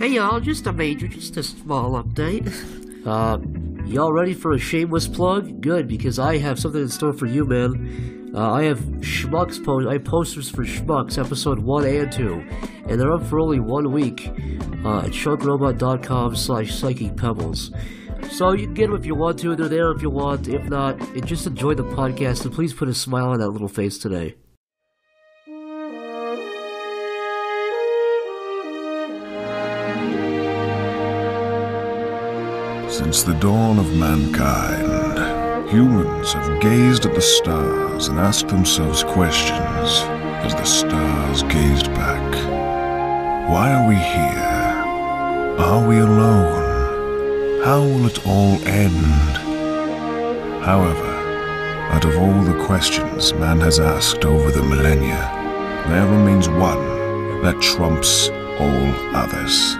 Hey y'all, just a major, just a small update. Uh, y'all ready for a shameless plug? Good, because I have something in store for you, man. Uh, I have Schmucks post. I have posters for Schmucks, episode one and two, and they're up for only one week uh, at sharkrobot.com slash psychic. So you can get them if you want to. They're there if you want. If not, just enjoy the podcast and please put a smile on that little face today. Since the dawn of mankind, humans have gazed at the stars and asked themselves questions as the stars gazed back. Why are we here? Are we alone? How will it all end? However, out of all the questions man has asked over the millennia, there remains one that trumps all others.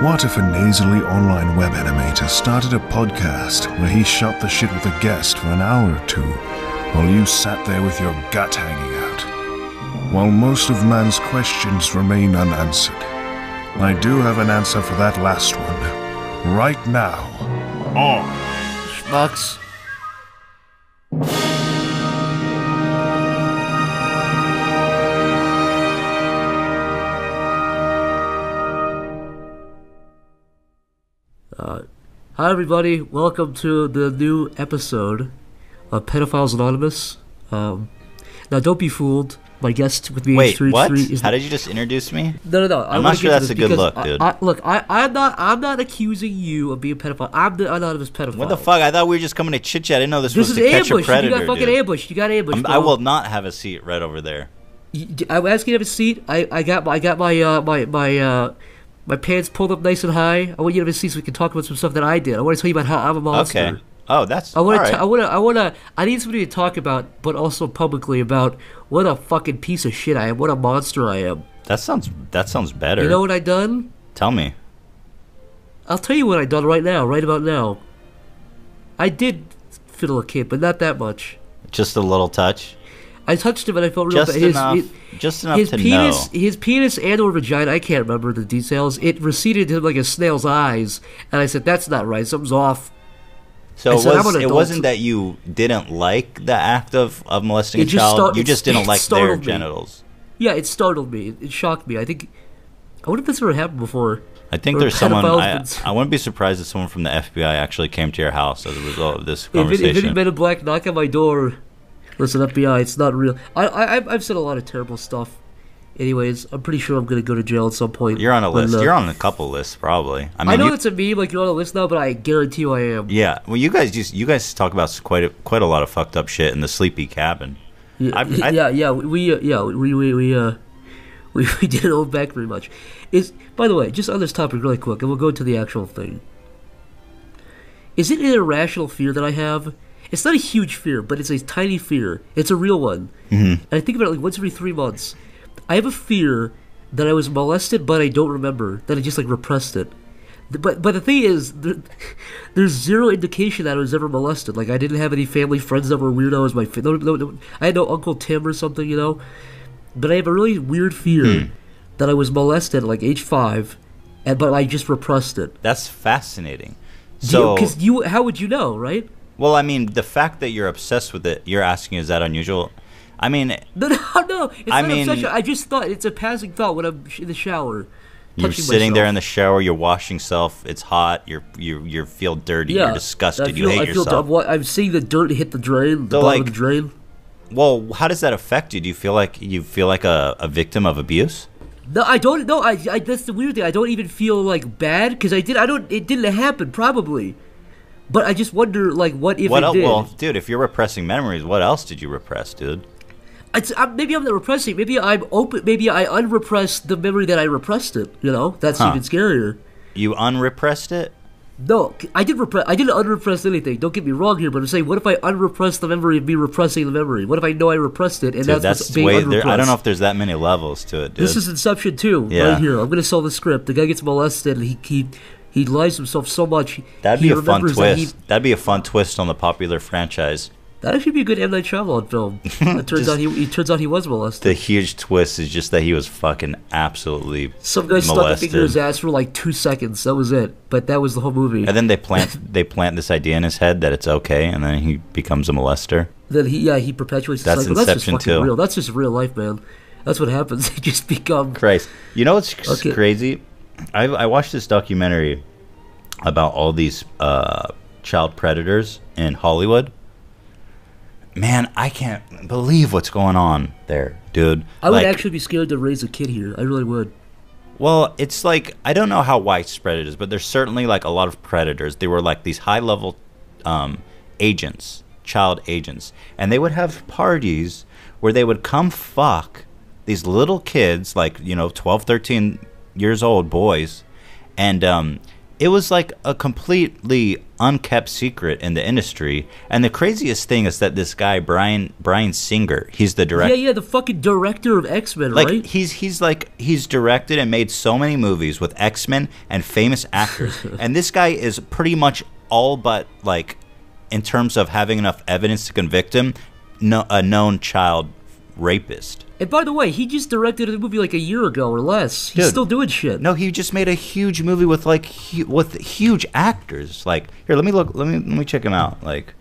What if a nasally online web animator started a podcast where he shot the shit with a guest for an hour or two while you sat there with your gut hanging out? While most of man's questions remain unanswered, I do have an answer for that last one. Right now. On. Schmucks. Hi, everybody. Welcome to the new episode of Pedophiles Anonymous. Um, now, don't be fooled. My guest with me Wait, three, what? three is How did you just introduce me? no, no, no. I I'm not sure that's a good look, dude. I, look, I, I'm not, I'm not accusing you of being a pedophile. I'm the anonymous pedophile. What the fuck? I thought we were just coming to chit chat. I didn't know this, This was is to catch a ambush. predator. you got fucking dude. ambushed. You got ambushed. Bro. I will not have a seat right over there. I'm asking you to have a seat. I, I got my I got my uh, my my uh, my pants pulled up nice and high. I want you to have a seat so we can talk about some stuff that I did. I want to tell you about how I'm a monster. Okay. Oh, that's I want all to. right. I want to. I want to. I need somebody to talk about, but also publicly about what a fucking piece of shit I am. What a monster I am. that sounds that sounds better. You know what I done? Tell me. I'll tell you what I done right now. Right about now. I did fiddle a kid, but not that much. Just a little touch. I touched him and I felt real Just bad. His, enough. his- just enough his to penis, know. his penis and or vagina, I can't remember the details. It receded to him like a snail's eyes, and I said, "That's not right. Something's off." So it said, was, it wasn't that you didn't like the act of, of molesting It a child. start- you just didn't like their me. genitals. Yeah, it startled me. It, it shocked me. I think. I wonder if this ever happened before. I think there's someone. I, I wouldn't be surprised if someone from the FBI actually came to your house as a result of this If, it, if any conversation. men in black knock on my door, listen, FBI, it's not real. I, I I've- I've said a lot of terrible stuff. Anyways, I'm pretty sure I'm gonna go to jail at some point. You're on a list. uh, You're on a couple lists, probably. I mean, I know you- it's a meme, like you're on a list now, but I guarantee you I am. Yeah, well, you guys just you guys talk about quite a, quite a lot of fucked up shit in the sleepy cabin. Yeah, I- I- yeah, yeah. We, uh, yeah, we, we, we, uh, we, we didn't hold back very much. Is by the way, just on this topic, really quick, and we'll go to the actual thing. Is it an irrational fear that I have? It's not a huge fear, but it's a tiny fear. It's a real one, mm-hmm. and I think about it like once every three months. I have a fear that I was molested, but I don't remember that I just like repressed it. But but the thing is, there, there's zero indication that I was ever molested. Like I didn't have any family friends that were weirdos. My fa- no, no, no, I had no Uncle Tim or something, you know. But I have a really weird fear that I was molested at like age five, and but I just repressed it. That's fascinating. So, because you, how would you know, right? Well, I mean, the fact that you're obsessed with it, you're asking, is that unusual? I mean, No, no, no. It's I not mean- obsession. I just thought it's a passing thought when I'm in the shower. you're sitting there in the shower, you're washing yourself, it's hot, you're you you feel dirty, yeah, you're disgusted, I you hate I feel, yourself. I'm, I'm seeing the dirt hit the drain, the So, like- of the drain. well, how does that affect you? Do you feel like you feel like a, a victim of abuse? No, I don't. No, I, I. That's the weird thing. I don't even feel like bad because I did. I don't. It didn't happen probably, but I just wonder like what if what did. Well, dude, if you're repressing memories, what else did you repress, dude? It's, maybe I'm not repressing. Maybe I'm open. Maybe I unrepressed the memory that I repressed it. You know, that's Huh. even scarier. You unrepressed it? No, I did repress. I didn't unrepress anything. Don't get me wrong here, but I'm saying, what if I unrepressed the memory of me repressing the memory? What if I know I repressed it and Dude, that's, that's being way. unrepressed? There, I don't know if there's that many levels to it, dude. This is Inception too, Yeah. right here. I'm gonna sell the script. The guy gets molested, and he he he lies himself so much. That'd be a fun remembers that twist. he- That'd be a fun twist on the popular franchise. That actually be a good M Night Shyamalan film. It turns Just- out he, it turns out he was molested. The huge twist is just that he was fucking absolutely Some guy stuck a finger in his ass for like two seconds. That was it. But that was the whole movie. And then they plant they plant this idea in his head that it's okay, and then he becomes a molester. Then he, yeah, he perpetuates the That's cycle. That's just Inception, fucking too. real. That's just real life, man. That's what happens. They just become. Christ, you know what's Okay. crazy? I, I watched this documentary about all these uh, child predators in Hollywood. Man, I can't believe what's going on there, dude. I would Like, actually be scared to raise a kid here. I really would. Well, it's like I don't know how widespread it is, but there's certainly like a lot of predators. They were like these high level um, agents, child agents, and they would have parties where they would come fuck these little kids, like you know, 12, 13 years old boys, and um, it was like a completely unkept secret in the industry. And the craziest thing is that this guy Bryan Bryan Singer, he's the director. Yeah, yeah, the fucking director of X Men, Like right? he's he's like he's directed and made so many movies with X Men and famous actors, and this guy is pretty much all but like, in terms of having enough evidence to convict him, no, a known child rapist. And by the way, he just directed a movie like a year ago or less. He's Dude. still doing shit. No, he just made a huge movie with like hu- with huge actors. Like here, let me look. Let me let me check him out. Like.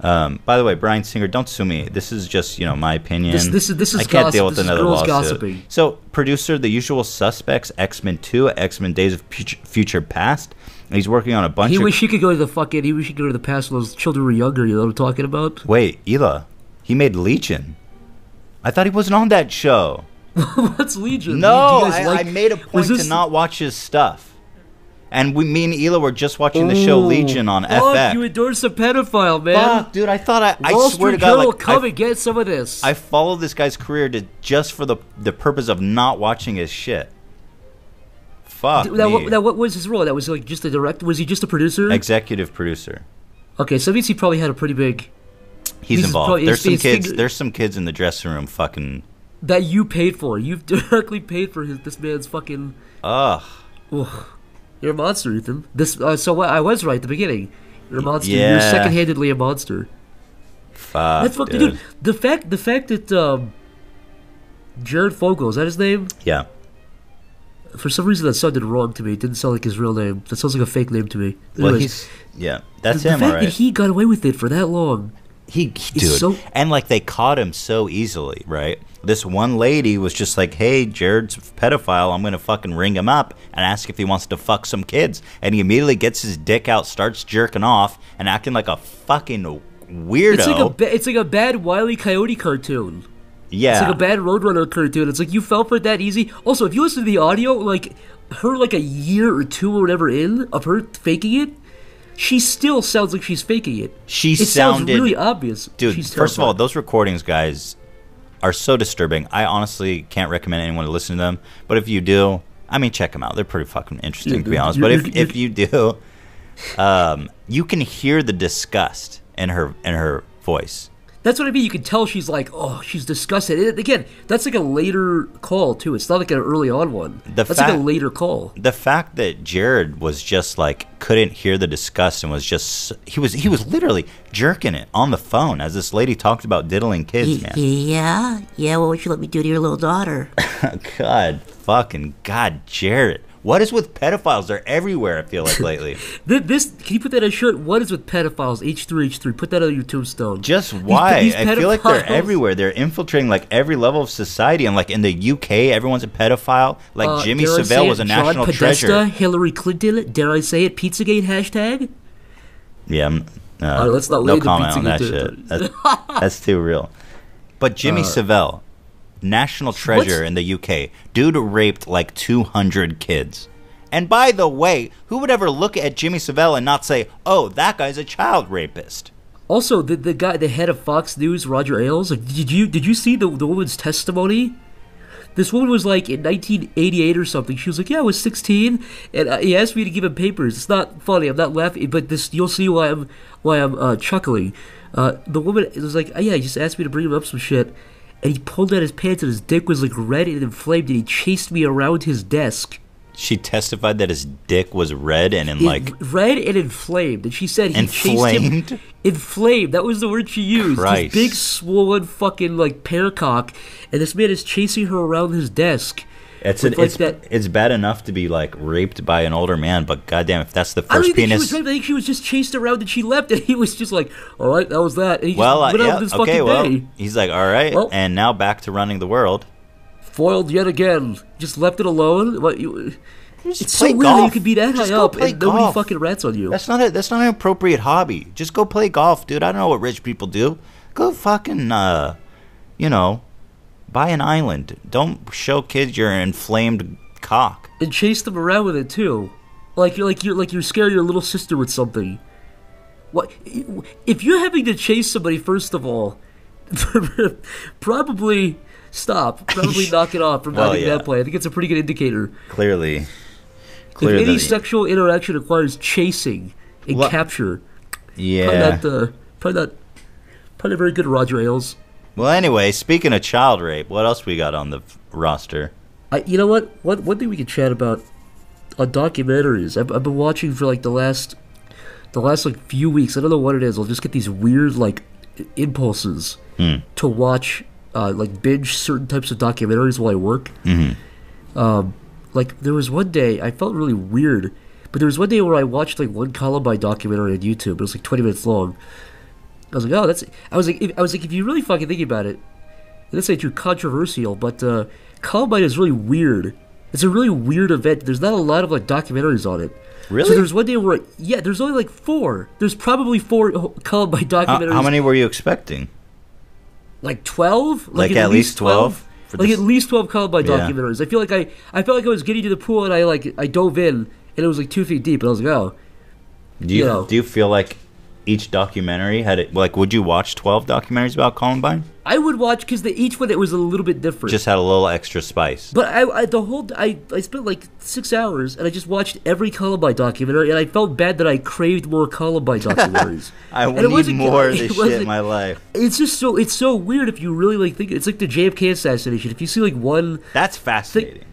Um, by the way, Bryan Singer, don't sue me. This is just, you know, my opinion. This- this is- this is I can't gossip. deal with This another girls lawsuit. gossiping. So, producer, The Usual Suspects, X Men Two, X Men Days of Future, Future Past. And he's working on a bunch He of. wish he could go to the fucking. He wish he could go to the past when those children were younger. You know what I'm talking about? Wait, Hila, he made Legion. I thought he wasn't on that show. What's Legion? No, I, like- I made a point to not watch his stuff. And we, me and Hila were just watching the show Ooh. Legion on Fuck, FX. you endorse a pedophile, man. Fuck, dude, I thought I. I Wall swear to God, like, come I, and get some of this. I followed this guy's career to just for the the purpose of not watching his shit. Fuck me. what, that, what was his role? That was like just a director. Was he just a producer? Executive producer. okay, so that means he probably had a pretty big He's, He's involved. probably- there's some kids. finger- There's some kids in the dressing room. Fucking. that you paid for. You've directly paid for his this man's fucking. Ugh. Ugh. You're a monster, Ethan. This. Uh, so what- I was right at the beginning. You're a monster. You're second-handedly a monster. Fuck. That's fucking dude. dude. The fact, the fact that um, Jared Fogle is that his name? Yeah. For some reason, that sounded wrong to me. It didn't sound like his real name. That sounds like a fake name to me. Well, he's. Yeah. That's the him, fact alright. that he got away with it for that long. He, dude, so- and like they caught him so easily, right? This one lady was just like, "Hey, Jared's a pedophile. I'm gonna fucking ring him up and ask if he wants to fuck some kids." And he immediately gets his dick out, starts jerking off, and acting like a fucking weirdo. It's like a ba- it's like a bad Wile E. Coyote cartoon. yeah, It's like a bad Roadrunner cartoon. It's like you fell for it that easy. Also, if you listen to the audio, like her, like a year or two or whatever in of her faking it, she still sounds like she's faking it. She it sounds sounded- really obvious, dude. She's first of all, those recordings, guys, are so disturbing. I honestly can't recommend anyone to listen to them. But if you do, I mean, check them out. They're pretty fucking interesting, to be honest. But if if you do, um, you can hear the disgust in her in her voice. That's what I mean. You can tell she's like, oh, she's disgusted. And again, that's like a later call too. It's not like an early on one. The that's like a fact- later call. the fact that Jared was just like couldn't hear the disgust and was just he was he was literally jerking it on the phone as this lady talked about diddling kids, man. Yeah, yeah. What would you let me do to your little daughter? God, fucking God, Jared. What is with pedophiles? They're everywhere. I feel like lately. This can you put that on a shirt? What is with pedophiles? H three H three. Put that on your tombstone. Just why? these I feel like they're everywhere. They're infiltrating like every level of society, and like in the UK, everyone's a pedophile. Like Uh, Jimmy dare I say Savile was a John national Podesta, treasure. Hillary Clinton. Dare I say it? Pizzagate hashtag. Yeah, I'm, uh, Alright, let's not no comment on that shit. That's, that's too real. But Jimmy Uh, Savile, national treasure in the UK, dude raped like 200 kids. And by the way, who would ever look at Jimmy Savile and not say, "Oh, that guy's a child rapist"? Also, the the guy, the head of Fox News, Roger Ailes. Like, did you did you see the the woman's testimony? This woman was like in 1988 or something. She was like, "Yeah, I was 16, and uh, he asked me to give him papers." It's not funny. I'm not laughing, but this you'll see why I'm why I'm uh, chuckling. Uh, the woman was like, oh, "Yeah, he just asked me to bring him up some shit," and he pulled out his pants and his dick was like red and inflamed, and he chased me around his desk. she testified that his dick was red and in In- like red and inflamed, and she said he chased Inflamed? him. Inflamed. That was the word she used. Christ. This big swollen fucking like pear cock, and this man is chasing her around his desk. It's an, like, it's that- it's bad enough to be like raped by an older man, but goddamn, if that's the first I don't first think she penis. was raped. I think she was just chased around and she left, and he was just like, "All right, that was that." And he well, uh, just went yeah, on okay, fucking well, day. he's like, all right, Well- and now back to running the world. Foiled yet again. Just left it alone. What you? Just It's so play weird that you golf. could be that Just high up play and nobody fucking rats on you. That's not a that's not an appropriate hobby. Just go play golf, dude. I don't know what rich people do. Go fucking uh, you know, buy an island. Don't show kids your inflamed cock. and chase them around with it too, like you're like you're like you're scaring your little sister with something. What if you're having to chase somebody? First of all, probably stop. Probably knock it off from Well, yeah. that play. I think it's a pretty good indicator. Clearly, If any sexual interaction requires chasing and capture, probably yeah. not uh, probably not probably not very good, Roger Ailes. Well, anyway, speaking of child rape, what else we got on the f- roster? I, you know what? One one thing we could chat about on documentaries. I've, I've been watching for like the last the last like few weeks. I don't know what it is. I'll just get these weird like impulses to watch uh, like binge certain types of documentaries while I work. Mm-hmm. Um, like there was one day I felt really weird, but there was one day where I watched like one Columbine documentary on YouTube. It was like twenty minutes long. I was like, oh, that's. I was like, if, I was like, if you really fucking think about it, this ain't too controversial, but uh, Columbine is really weird. It's a really weird event. There's not a lot of like documentaries on it. Really? So there's one day where yeah, there's only like four. There's probably four Columbine documentaries. how many were you expecting? Like twelve? Like at least 12? Like this- at least twelve Columbine Yeah. documentaries. I feel like I I felt like I was getting to the pool and I like I dove in and it was like two feet deep and I was like oh Do you You know. do you feel like each documentary had it? Like, would you watch twelve documentaries about Columbine? I would watch because each one it was a little bit different. Just had a little extra spice. But I, I the whole I, I spent like six hours and I just watched every Columbine documentary and I felt bad that I craved more Columbine documentaries. I And need more of this shit in my life. It's just so it's so weird if you really like think it's like the JFK assassination. If you see like one, That's fascinating.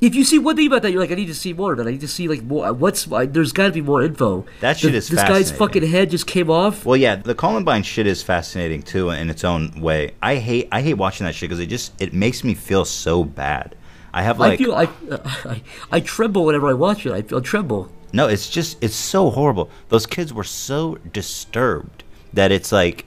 If you see one thing about that, you're like I need to see more. But I need to see like more. What's I, there's got to be more info. That shit The- is this guy's fucking head just came off. Well, yeah, the Columbine shit is fascinating too in its own way. I hate I hate watching that shit because it just it makes me feel so bad. I have like I feel I, I I tremble whenever I watch it. I feel tremble. no, it's just it's so horrible. Those kids were so disturbed that it's like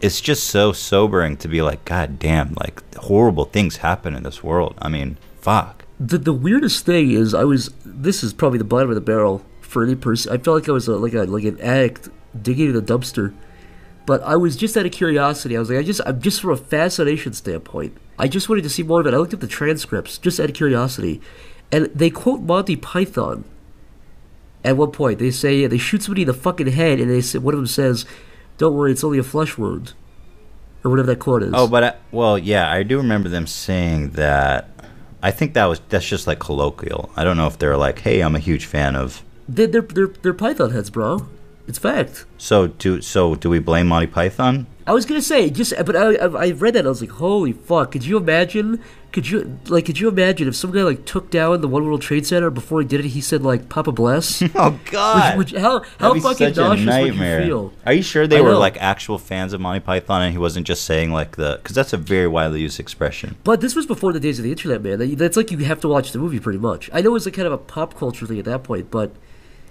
it's just so sobering to be like, God damn, like horrible things happen in this world. I mean, fuck. The the weirdest thing is I was this is probably the bottom of the barrel for any person. I felt like I was a, like a like an addict digging in a dumpster. But I was just out of curiosity. I was like, I just, I'm just from a fascination standpoint. I just wanted to see more of it. I looked at the transcripts just out of curiosity, and they quote Monty Python. At one point, they say they shoot somebody in the fucking head, and they say one of them says, "Don't worry, it's only a flesh wound," or whatever that quote is. Oh, but I, well, yeah, I do remember them saying that. I think that was that's just like colloquial. I don't know if they're like, "Hey, I'm a huge fan of." they're, they're they're they're Python heads, bro. It's fact. So do so do we blame Monty Python? I was gonna say just, but I, I I read that and I was like, holy fuck! Could you imagine? Could you like? Could you imagine if some guy like took down the One World Trade Center before he did it? He said like, "Papa bless." Oh God! Would, would, how how fucking nauseous would you feel? Are you sure they I were know. like actual fans of Monty Python and he wasn't just saying like the because that's a very widely used expression. But this was before the days of the internet, man. That's like you have to watch the movie pretty much. I know it's like kind of a pop culture thing at that point, but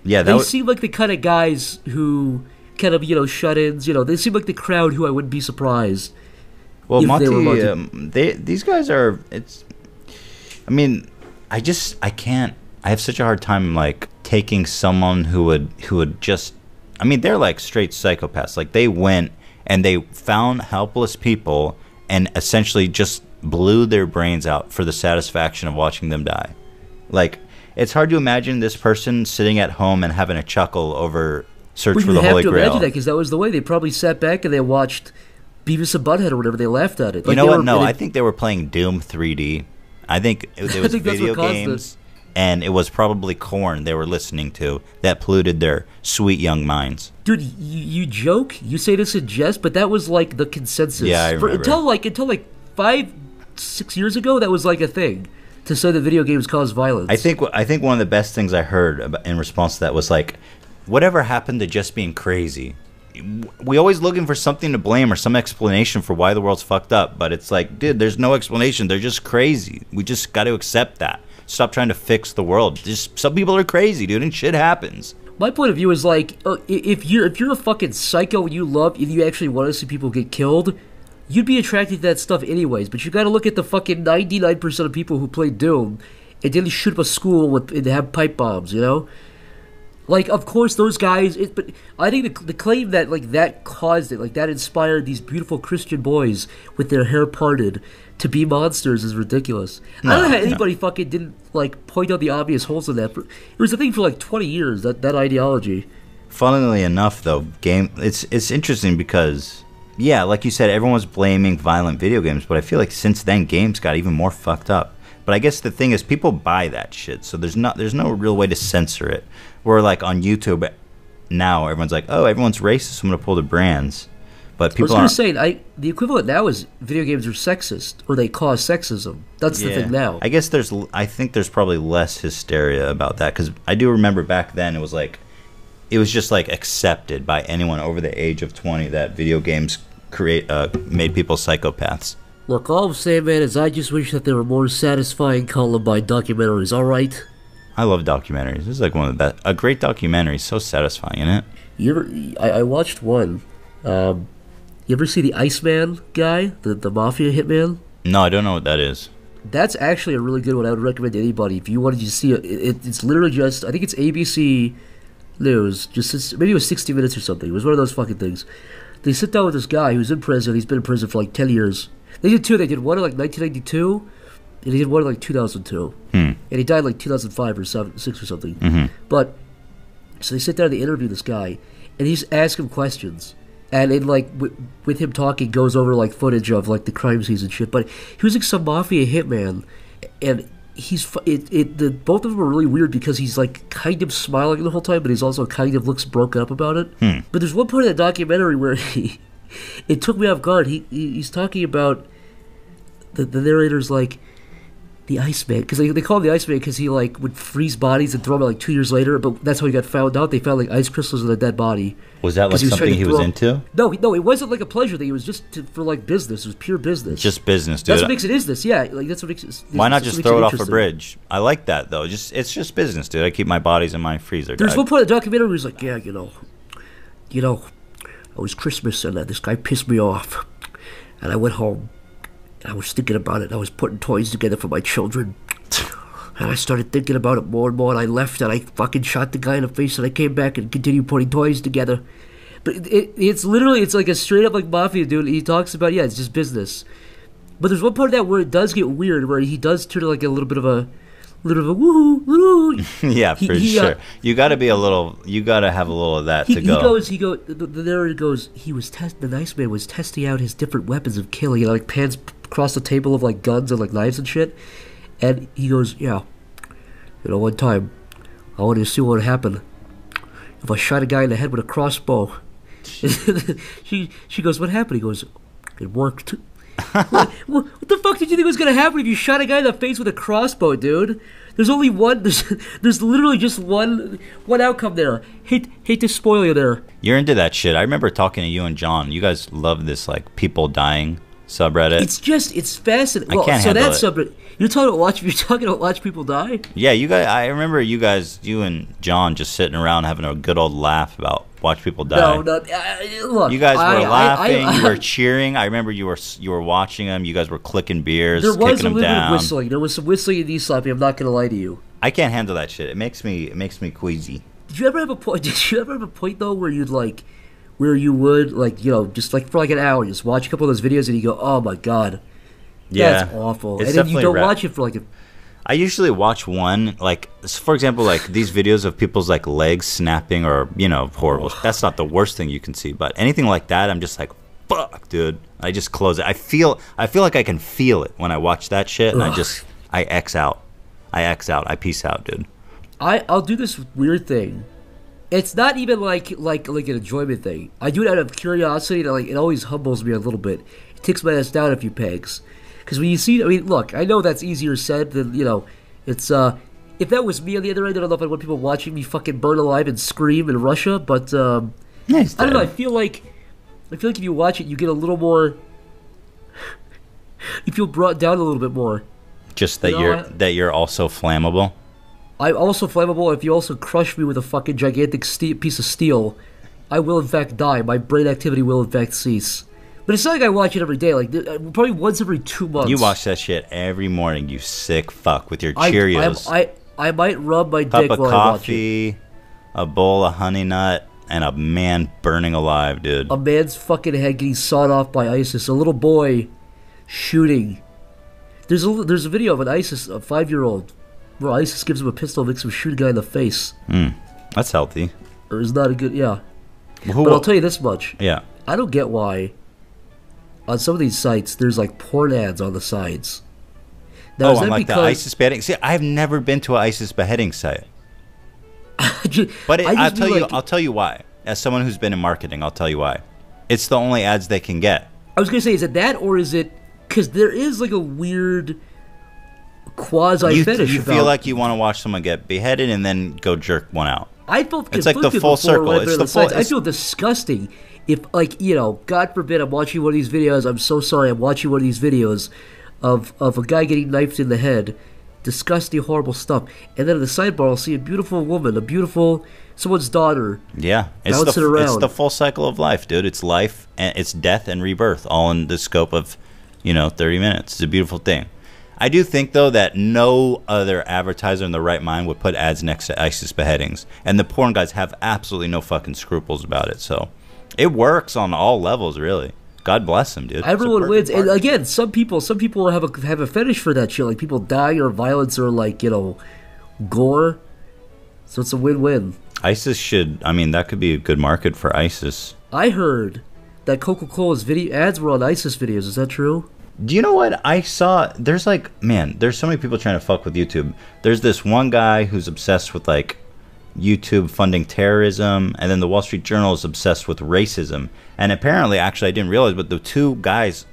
Yeah, they seem like the kind of guys who kind of you know shut-ins. You know, they seem like the crowd who I wouldn't be surprised. well Monty. they Monty. Um, they these guys are it's. I mean, I just I can't. I have such a hard time like taking someone who would who would just. I mean, they're like straight psychopaths. Like they went and they found helpless people and essentially just blew their brains out for the satisfaction of watching them die. Like it's hard to imagine this person sitting at home and having a chuckle over search Well, for you the have to imagine that because that was the way they probably sat back and they watched Beavis and Butthead or whatever. They laughed at it. You know what? were- No, they- I think they were playing Doom 3D. I think it, it was think video games, and it was probably Korn they were listening to that polluted their sweet young minds. dude, you, you joke, you say this in jest, but that was like the consensus. Yeah, I For- remember. until like until like five, six years ago, that was like a thing to say that video games cause violence. I think I think one of the best things I heard about, in response to that was like, whatever happened to just being crazy? We always looking for something to blame or some explanation for why the world's fucked up, but it's like, dude, there's no explanation. They're just crazy. We just got to accept that. Stop trying to fix the world. Just some people are crazy, dude, and shit happens. My point of view is like, uh, if you're if you're a fucking psycho and you love and you actually want to see people get killed, you'd be attracted to that stuff anyways. But you got to look at the fucking ninety nine percent of people who play Doom and didn't shoot up a school with and have pipe bombs. You know, like of course those guys. It, but I think the, the claim that like that caused it, like that inspired these beautiful Christian boys with their hair parted to be monsters is ridiculous. I don't know how no. anybody fucking didn't like point out the obvious holes in that. It was a thing for like twenty years. That that ideology. Funnily enough, though, game it's it's interesting because yeah, like you said, everyone's blaming violent video games, but I feel like since then games got even more fucked up. But I guess the thing is, people buy that shit, so there's not there's no real way to censor it. Where like on YouTube now, everyone's like, oh, everyone's racist. I'm gonna pull the brands, but people I was gonna say, I the equivalent now is video games are sexist or they cause sexism. That's the thing now. I guess there's I think there's probably less hysteria about that because I do remember back then it was like it was just like accepted by anyone over the age of 20 that video games create uh, made people psychopaths. Look, all I'm saying, man, is I just wish that there were more satisfying Columbine documentaries. All right. I love documentaries. This is like one of the best. A great documentary, is so satisfying, isn't it? You ever? I, I watched one. Um, you ever see the Iceman guy, the the mafia hitman? No, I don't know what that is. That's actually a really good one. I would recommend to anybody if you wanted to see it. it it's literally just I think it's ABC News. Just maybe it was 60 minutes or something. It was one of those fucking things. They sit down with this guy who's in prison. He's been in prison for like 10 years. They did two. They did one in like 1992, and he did one in like 2002. Hmm. And he died like 2005 or seven, six or something. Mm-hmm. But so they sit down and they interview this guy, and he's ask him questions. And it like w- with him talking goes over like footage of like the crime scenes and shit. But he was like some mafia hitman, and he's it, it the both of them are really weird because he's like kind of smiling the whole time, but he's also kind of looks broken up about it. Hmm. But there's one part of the documentary where he it took me off guard. He, he he's talking about the the narrator's like the ice Iceman because they, they call him the Iceman because he like would freeze bodies and throw them out like two years later. But that's how he got found out. They found like ice crystals in a dead body. Was that like he was something he was throw- into? No, no, it wasn't like a pleasure thing. It was just to, for like business. It was pure business. Just business, dude. that's what makes it is this. Yeah, like that's what makes it. Why not just throw it off a bridge? I like that though. Just it's just business, dude. I keep my bodies in my freezer. There's one part of the documentary where he's like, yeah, you know, you know, it was Christmas and uh, this guy pissed me off, and I went home, I was thinking about it. I was putting toys together for my children, and I started thinking about it more and more. And I left, and I fucking shot the guy in the face, and I came back and continued putting toys together. But it, it, it's literally, it's like a straight up like mafia dude. He talks about, yeah, it's just business. But there's one part of that where it does get weird, where he does turn like a little bit of a, little bit of a woohoo, woohoo. yeah, He- for he, uh, sure. you got to be a little. You got to have a little of that he, to he goes he go the, the narrator goes he was test the nice man was testing out his different weapons of killing you know like pans across the table of like guns and like knives and shit and he goes yeah you know one time i wanted to see what would happen if i shot a guy in the head with a crossbow she she goes what happened he goes it worked what, what the fuck did you think was gonna happen if you shot a guy in the face with a crossbow, dude? There's only one. There's, there's literally just one one outcome there. Hate hate to spoil you there. You're into that shit. I remember talking to you and John. You guys love this like people dying subreddit. It's just it's fascinating. I Well, can't so handle that's it. subreddit. You're talking about watch. You're talking about watch people die. yeah, you guys. I remember you guys, you and John, just sitting around having a good old laugh about watch people die. No, no. Uh, look, You guys were I- I- laughing. I- you were cheering. I remember you were you were watching them. You guys were clicking beers, There was kicking a little bit of whistling. There was some whistling and knee slapping. I'm not gonna lie to you. I can't handle that shit. It makes me it makes me queasy. Did you ever have a point? Did you ever have a point though where you'd like, where you would like, you know, just like for like an hour, just watch a couple of those videos and you go, oh my god, Yeah, that's awful, and then you don't watch it for like a I usually watch one, like for example, like these videos of people's like legs snapping or you know horrible. That's not the worst thing you can see, but anything like that, I'm just like, fuck, dude. I just close it. I feel, I feel like I can feel it when I watch that shit, and I Ugh. just, I X out, I X out, I peace out, dude. I I'll do this weird thing. It's not even like like like an enjoyment thing. I do it out of curiosity. And like it always humbles me a little bit. It takes my ass down a few pegs. Because when you see, I mean, look, I know that's easier said than you know. It's uh, if that was me on the other end, I don't know if I want people watching me fucking burn alive and scream in Russia, but um, Yeah, he's I don't know. I feel like I feel like if you watch it, you get a little more. You feel brought down a little bit more. Just that You know you're what? that you're also flammable. I'm also flammable. If you also crush me with a fucking gigantic ste- piece of steel, I will in fact die. My brain activity will in fact cease. But it's not like I watch it every day. Like uh, probably once every two months. You watch that shit every morning, you sick fuck, with your Cheerios, I, I I might rub my cup dick of while I coffee, a bowl of honey nut, and a man burning alive, dude. A man's fucking head getting sawed off by ISIS. A little boy shooting. There's a there's a video of an ISIS a five year old where ISIS gives him a pistol, makes him shoot a guy in the face. Hmm. That's healthy. Or is not a good yeah. Who, But I'll tell you this much. yeah. I don't get why on some of these sites there's like porn ads on the sides. Now, oh, on like the ISIS beheading. See, I've never been to an ISIS beheading site, Ju- but it, I I'll tell you, like- I'll tell you why. As someone who's been in marketing, I'll tell you why. It's the only ads they can get. I was gonna say, is it that or is it because there is like a weird quasi You, fetish you about? feel like you want to watch someone get beheaded and then go jerk one out. I felt It's like the full circle. It's the full-. I feel disgusting if, like, you know, God forbid, I'm watching one of these videos. I'm so sorry. I'm watching one of these videos of of a guy getting knifed in the head. Disgusting, horrible stuff. And then in the sidebar, I'll see a beautiful woman, a beautiful someone's daughter. Yeah, it's the it it's the full cycle of life, dude. It's life and it's death and rebirth, all in the scope of, you know, thirty minutes. It's a beautiful thing. I do think though that no other advertiser in the right mind would put ads next to ISIS beheadings, and the porn guys have absolutely no fucking scruples about it. So, it works on all levels, really. God bless them, dude. Everyone wins, and again, some people, some people have a have a fetish for that shit. Like people dying or violence or like you know, gore. So it's a win-win. ISIS should. I mean, that could be a good market for ISIS. I heard that Coca-Cola's video ads were on ISIS videos. Is that true? Do you know what I saw? There's like, man, there's so many people trying to fuck with YouTube. There's this one guy who's obsessed with like YouTube funding terrorism, and then the Wall Street Journal is obsessed with racism. And apparently, actually, I didn't realize, but the two guys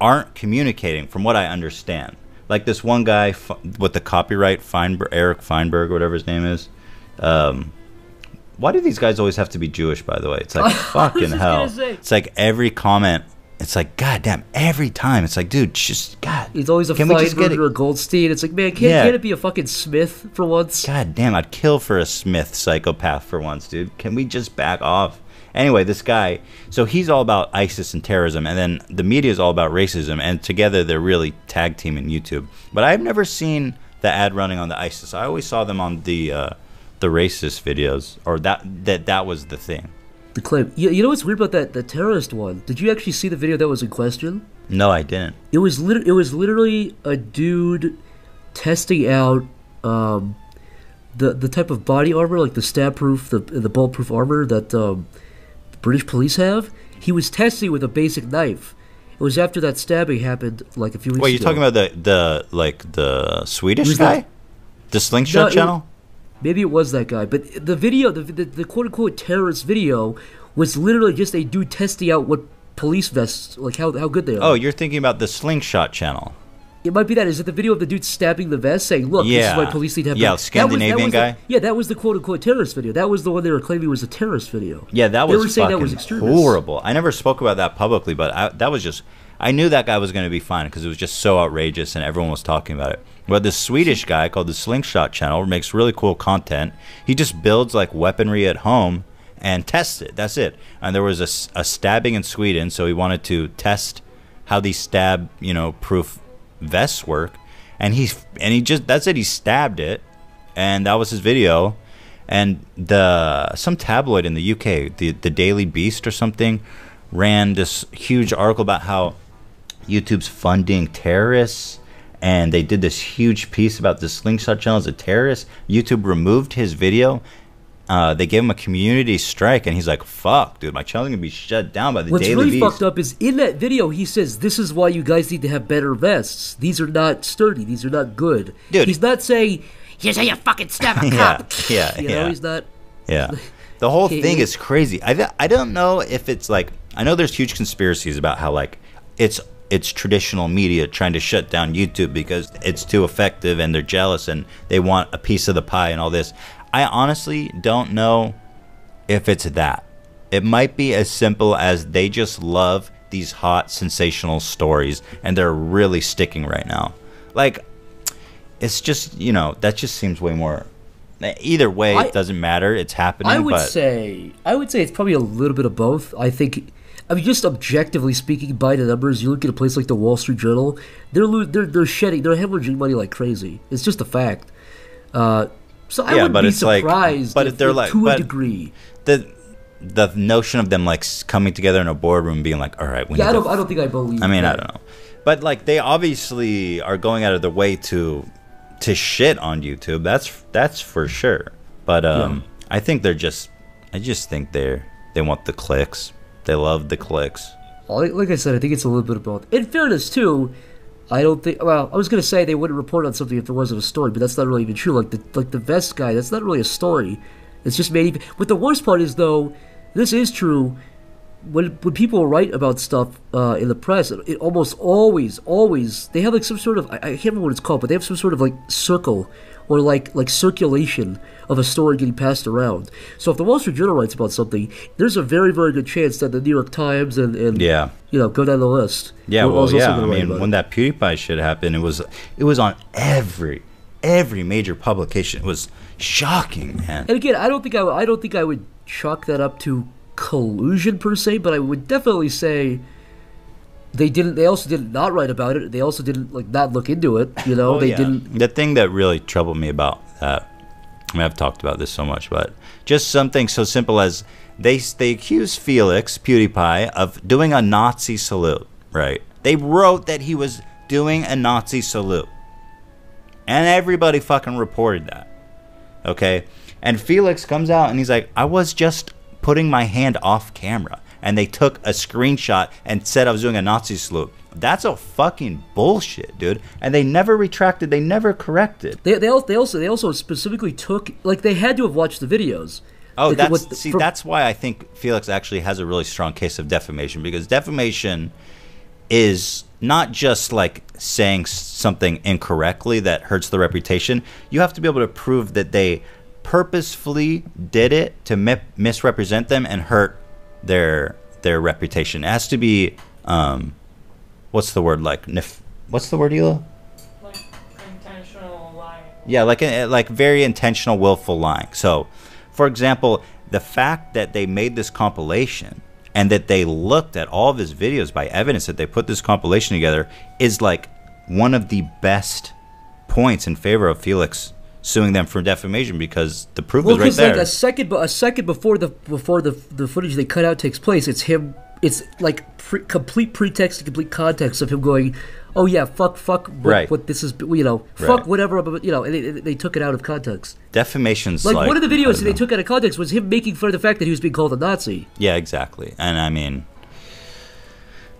aren't communicating, from what I understand. Like this one guy F- with the copyright, Feinberg, Eric Feinberg, whatever his name is. Um, why do these guys always have to be Jewish? By the way, it's like fucking hell. It's like every comment. It's like goddamn every time. It's like, dude, just God. He's always a Can we just get it? a Goldstein. It's like, man, can't, Yeah. can't it be a fucking Smith for once? God damn, I'd kill for a Smith psychopath for once, dude. Can we just back off? Anyway, this guy, so he's all about ISIS and terrorism, and then the media is all about racism, and together they're really tag teaming YouTube. But I've never seen the ad running on the ISIS. I always saw them on the uh, the racist videos, or that that that was the thing. The claim. You, you know what's weird about that the terrorist one? Did you actually see the video that was in question? No, I didn't. It was lit- It was literally a dude testing out um, the the type of body armor, like the stab proof, the the bulletproof armor that um, the British police have. He was testing with a basic knife. It was after that stabbing happened, like a few weeks Wait, you're ago. talking about the the like the Swedish guy, that? the slingshot No, it- channel? Maybe it was that guy, but the video, the, the, the quote unquote terrorist video, was literally just a dude testing out what police vests, like how, how good they oh, are. Oh, you're thinking about the slingshot channel. It might be that. Is it the video of the dude stabbing the vest, saying, "Look, this is Yeah. why police need to have." Yeah, that was- Scandinavian that was the- guy? yeah, that was the quote unquote terrorist video. That was the one they were claiming was a terrorist video. Yeah, that was, They were saying that was extremist. horrible. I never spoke about that publicly, but I, that was just. I knew that guy was going to be fine because it was just so outrageous and everyone was talking about it. But this Swedish guy called the Slingshot Channel makes really cool content. He just builds like weaponry at home and tests it. That's it. And there was a, a stabbing in Sweden, so he wanted to test how these stab, you know, proof vests work. And he and he just that's it. He stabbed it, and that was his video. And the some tabloid in the UK, the the Daily Beast or something, ran this huge article about how YouTube's funding terrorists, and they did this huge piece about the Slingshot channel as a terrorist. YouTube removed his video. Uh, they gave him a community strike, and he's like, "Fuck, dude, my channel's gonna be shut down by the What's Daily really Beast." fucked up is in that video he says, "This is why you guys need to have better vests. These are not sturdy. These are not good." Dude. he's not saying, Here's how you fucking stab a Yeah, cop. yeah, you yeah. know, he's not. Yeah. The whole thing is crazy. I, th- I don't know if it's like I know there's huge conspiracies about how like it's it's traditional media trying to shut down YouTube because it's too effective and they're jealous and they want a piece of the pie and all this. I honestly don't know if it's that. It might be as simple as they just love these hot, sensational stories and they're really sticking right now. Like, it's just, you know, that just seems way more. Either way, I- it doesn't matter. It's happening. I would but say I would say it's probably a little bit of both. I think, I mean, just objectively speaking, by the numbers, you look at a place like the Wall Street Journal, they're lo- they're they're shedding, they're hemorrhaging money like crazy. It's just a fact. Uh, so I Yeah, would but be it's like- surprised, but if, they're like- to a degree. the the notion of them like coming together in a boardroom, being like, "All right, we Yeah, I don't I don't think I believe. I mean, I don't know, but like they obviously are going out of their way to to shit on YouTube. That's that's for sure. But um, I think they're just, I just think they're they want the clicks. They love the clicks. Like, I said, I think it's a little bit of both. In fairness, too, I don't think. Well, I was gonna say they wouldn't report on something if there wasn't a story, but that's not really even true. Like the like the vest guy, that's not really a story. It's just made. But the worst part is though, this is true. When when people write about stuff uh, in the press, it, it almost always always they have like some sort of I, I can't remember what it's called, but they have some sort of like circle or like like circulation of a story getting passed around. So if the Wall Street Journal writes about something, there's a very very good chance that the New York Times and, and Yeah. you know, go down the list. Yeah, We're well, yeah. I mean, when it. that PewDiePie shit happened, it was it was on every every major publication. It was shocking, man. and again, I don't think I, I don't think I would chalk that up to collusion per se, but I would definitely say they didn't. They also did not write about it. They also didn't like not look into it. You know, Oh, they yeah. didn't. The thing that really troubled me about that, I mean, I've talked about this so much, but just something so simple as they they accused Felix PewDiePie of doing a Nazi salute. Right? They wrote that he was doing a Nazi salute, and everybody fucking reported that. Okay, and Felix comes out and he's like, "I was just putting my hand off camera." And they took a screenshot and said I was doing a Nazi salute. That's a fucking bullshit, dude. And they never retracted. They never corrected. They, they, al- they also they also specifically took like they had to have watched the videos. Oh, Like, that's what- see. from- that's why I think Felix actually has a really strong case of defamation because defamation is not just like saying something incorrectly that hurts the reputation. You have to be able to prove that they purposefully did it to mi- misrepresent them and hurt their their reputation. It has to be um, what's the word like? Nef- what's the word, Hila? like intentional lying. Yeah, like uh, like very intentional, willful lying. So, for example, the fact that they made this compilation and that they looked at all of his videos by evidence that they put this compilation together is like one of the best points in favor of Felix suing them for defamation because the proof Well, is right because there. like a second, a second before the before the the footage they cut out takes place, it's him. It's like pre- complete pretext and complete context of him going, "Oh yeah, fuck, fuck, what, Right. what this is, you know, Right. fuck whatever," but, you know, and they, they took it out of context. Defamation's Like, like, one of the videos that they took out of context was him making fun of the fact that he was being called a Nazi. Yeah, exactly. And I mean,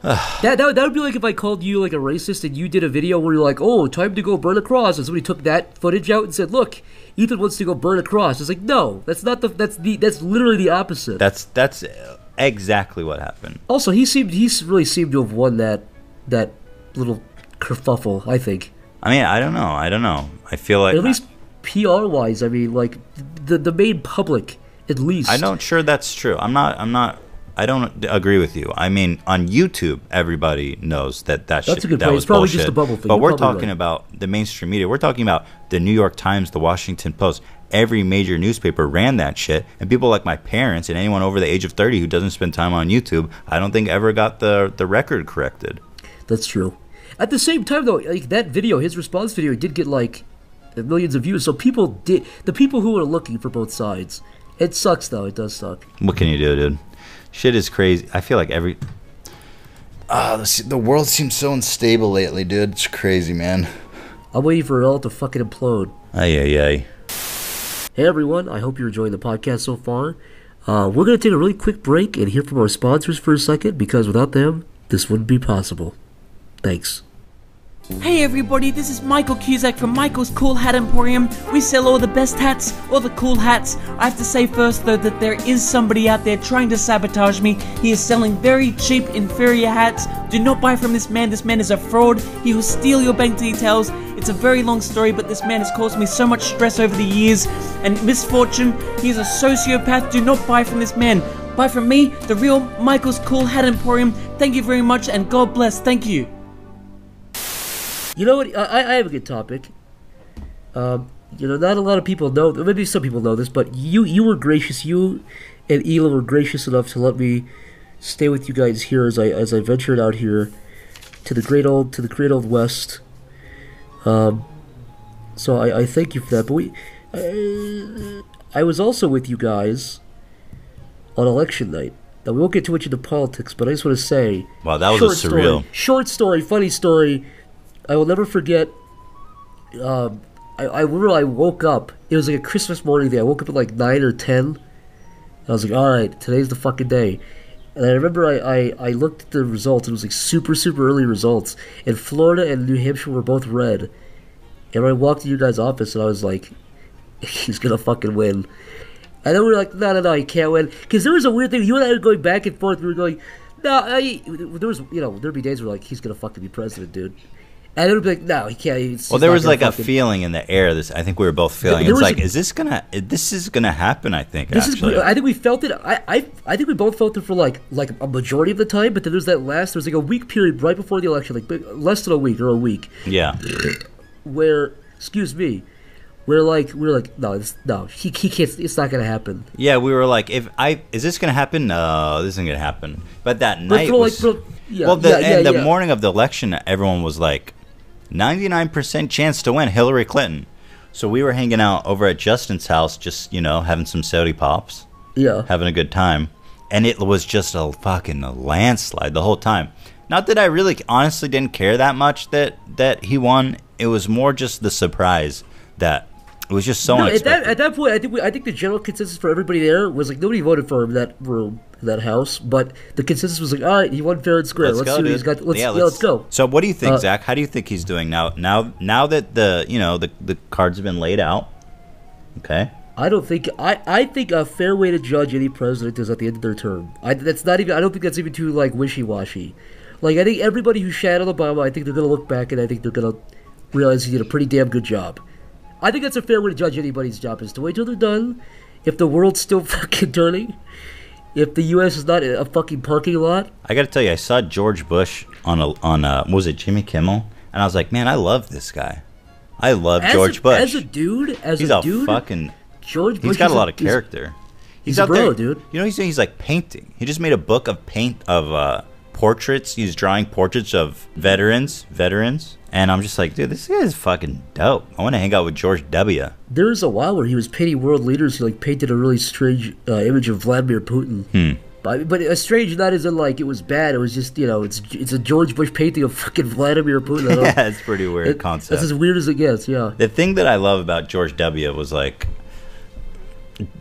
That, that that would be like if I called you like a racist and you did a video where you're like, "Oh, time to go burn a cross," and somebody took that footage out and said, "Look, Ethan wants to go burn a cross." It's like, no, that's not the that's the that's literally the opposite. that's that's exactly what happened. Also, he seemed he really seemed to have won that that little kerfuffle. I think I mean, I don't know. I don't know. I feel like at least PR wise. I mean, like the the main public at least. I don't sure that's true. I'm not. I'm not. I don't agree with you. I mean, on YouTube, everybody knows that that That's shit, a good that point. was It's probably bullshit. just a bubble thing. But You're we're talking right. about the mainstream media. We're talking about the New York Times, the Washington Post. Every major newspaper ran that shit, and people like my parents and anyone over the age of 30 who doesn't spend time on YouTube, I don't think ever got the the record corrected. That's true. At the same time, though, like that video, his response video, did get like millions of views. So people did the people who are looking for both sides. It sucks, though. It does suck. What can you do, dude? Shit is crazy. I feel like every. Ah, the, the world seems so unstable lately, dude. It's crazy, man. I'm waiting for it all to fucking implode. Ay, ay, ay. Hey everyone, I hope you're enjoying the podcast so far. Uh, we're going to take a really quick break and hear from our sponsors for a second because without them, this wouldn't be possible. Thanks. Hey everybody, this is Michael Cusack from Michael's Cool Hat Emporium. We sell all the best hats, all the cool hats. I have to say first though that there is somebody out there trying to sabotage me. He is selling very cheap, inferior hats. Do not buy from this man. This man is a fraud. He will steal your bank details. It's a very long story, but this man has caused me so much stress over the years and misfortune. He is a sociopath. Do not buy from this man. Buy from me, the real Michael's Cool Hat Emporium. Thank you very much and God bless. Thank you. You know what? I, I have a good topic. Um, you know, not a lot of people know. Maybe some people know this, but you you were gracious. You and Hila were gracious enough to let me stay with you guys here as I as I ventured out here to the great old to the great old west. Um, so I, I thank you for that. But we, uh, I was also with you guys on election night. Now we won't get too much into politics, but I just want to say, Wow, that was short a story, surreal. short story, funny story. I will never forget. Um, I, I remember I woke up. It was like a Christmas morning day. I woke up at like nine or ten. I was like, all right, today's the fucking day. And I remember I, I, I looked at the results. It was like super, super early results. And Florida and New Hampshire were both red. And I walked to your guys' office and I was like, he's to fucking win. And then we were like, no, no, no, he can't win. Because there was a weird thing. You and I were going back and forth. We were going, no, I, there was, you know, there'd be days where like, he's to fucking be president, dude. And it would be like, no, he can't. Well, there was like a feeling in the air. This I think we were both feeling. there It's was like, a- is this gonna? This is gonna happen. I think. This actually. is. I think we felt it. I, I. I think we both felt it for like like a majority of the time. But then there's that last. There's like a week period right before the election, like less than a week or a week, yeah. where excuse me, where like we are like no, it's, no, he he can't. It's not gonna happen. Yeah, we were like, if I is this gonna happen? No, this isn't gonna happen. But that night like, was for- yeah, well. The, yeah, yeah, the morning of the election, everyone was like, ninety nine percent chance to win Hillary Clinton. So we were hanging out over at Justin's house, just you know, having some sody pops, Yeah. having a good time, and it was just a fucking landslide the whole time. Not that I really, honestly, didn't care that much that that he won. It was more just the surprise that it was just so No, at that at that point, I think we, I think the general consensus for everybody there was like nobody voted for him in that room, in that house. But the consensus was like, all right, he won fair and square. Let's, Let's, go, see what dude. he's got. Let's, yeah, let's, go. So, what do you think, Uh, Zach? How do you think he's doing now? Now, now that the you know the the cards have been laid out. Okay. I don't think I, I think a fair way to judge any president is at the end of their term. I that's not even I don't think that's even too like wishy washy. Like I think everybody who shat on Obama, I think they're gonna look back and I think they're gonna realize he did a pretty damn good job. I think that's a fair way to judge anybody's job is to wait till they're done. If the world's still fucking turning, if the U.S. is not a fucking parking lot, I got to tell you, I saw George Bush on a on a what was it Jimmy Kimmel, and I was like, man, I love this guy. I love as George a, Bush. as a dude, as he's a a dude, fucking. George Bush. He's got a lot of character. he's a out bro, there, dude. You know, he's he's like painting. He just made a book of paint of uh, portraits. He's drawing portraits of veterans, veterans, and I'm just like, dude, this guy is fucking dope. I want to hang out with George W. There was a while where he was painting world leaders. He like painted a really strange uh, image of Vladimir Putin. Hmm. But, but a strange not as in like it was bad. It was just you know it's it's a George Bush painting of fucking Vladimir Putin. Yeah, it's pretty weird it- concept. That's as weird as it gets. Yeah. The thing that I love about George W. was like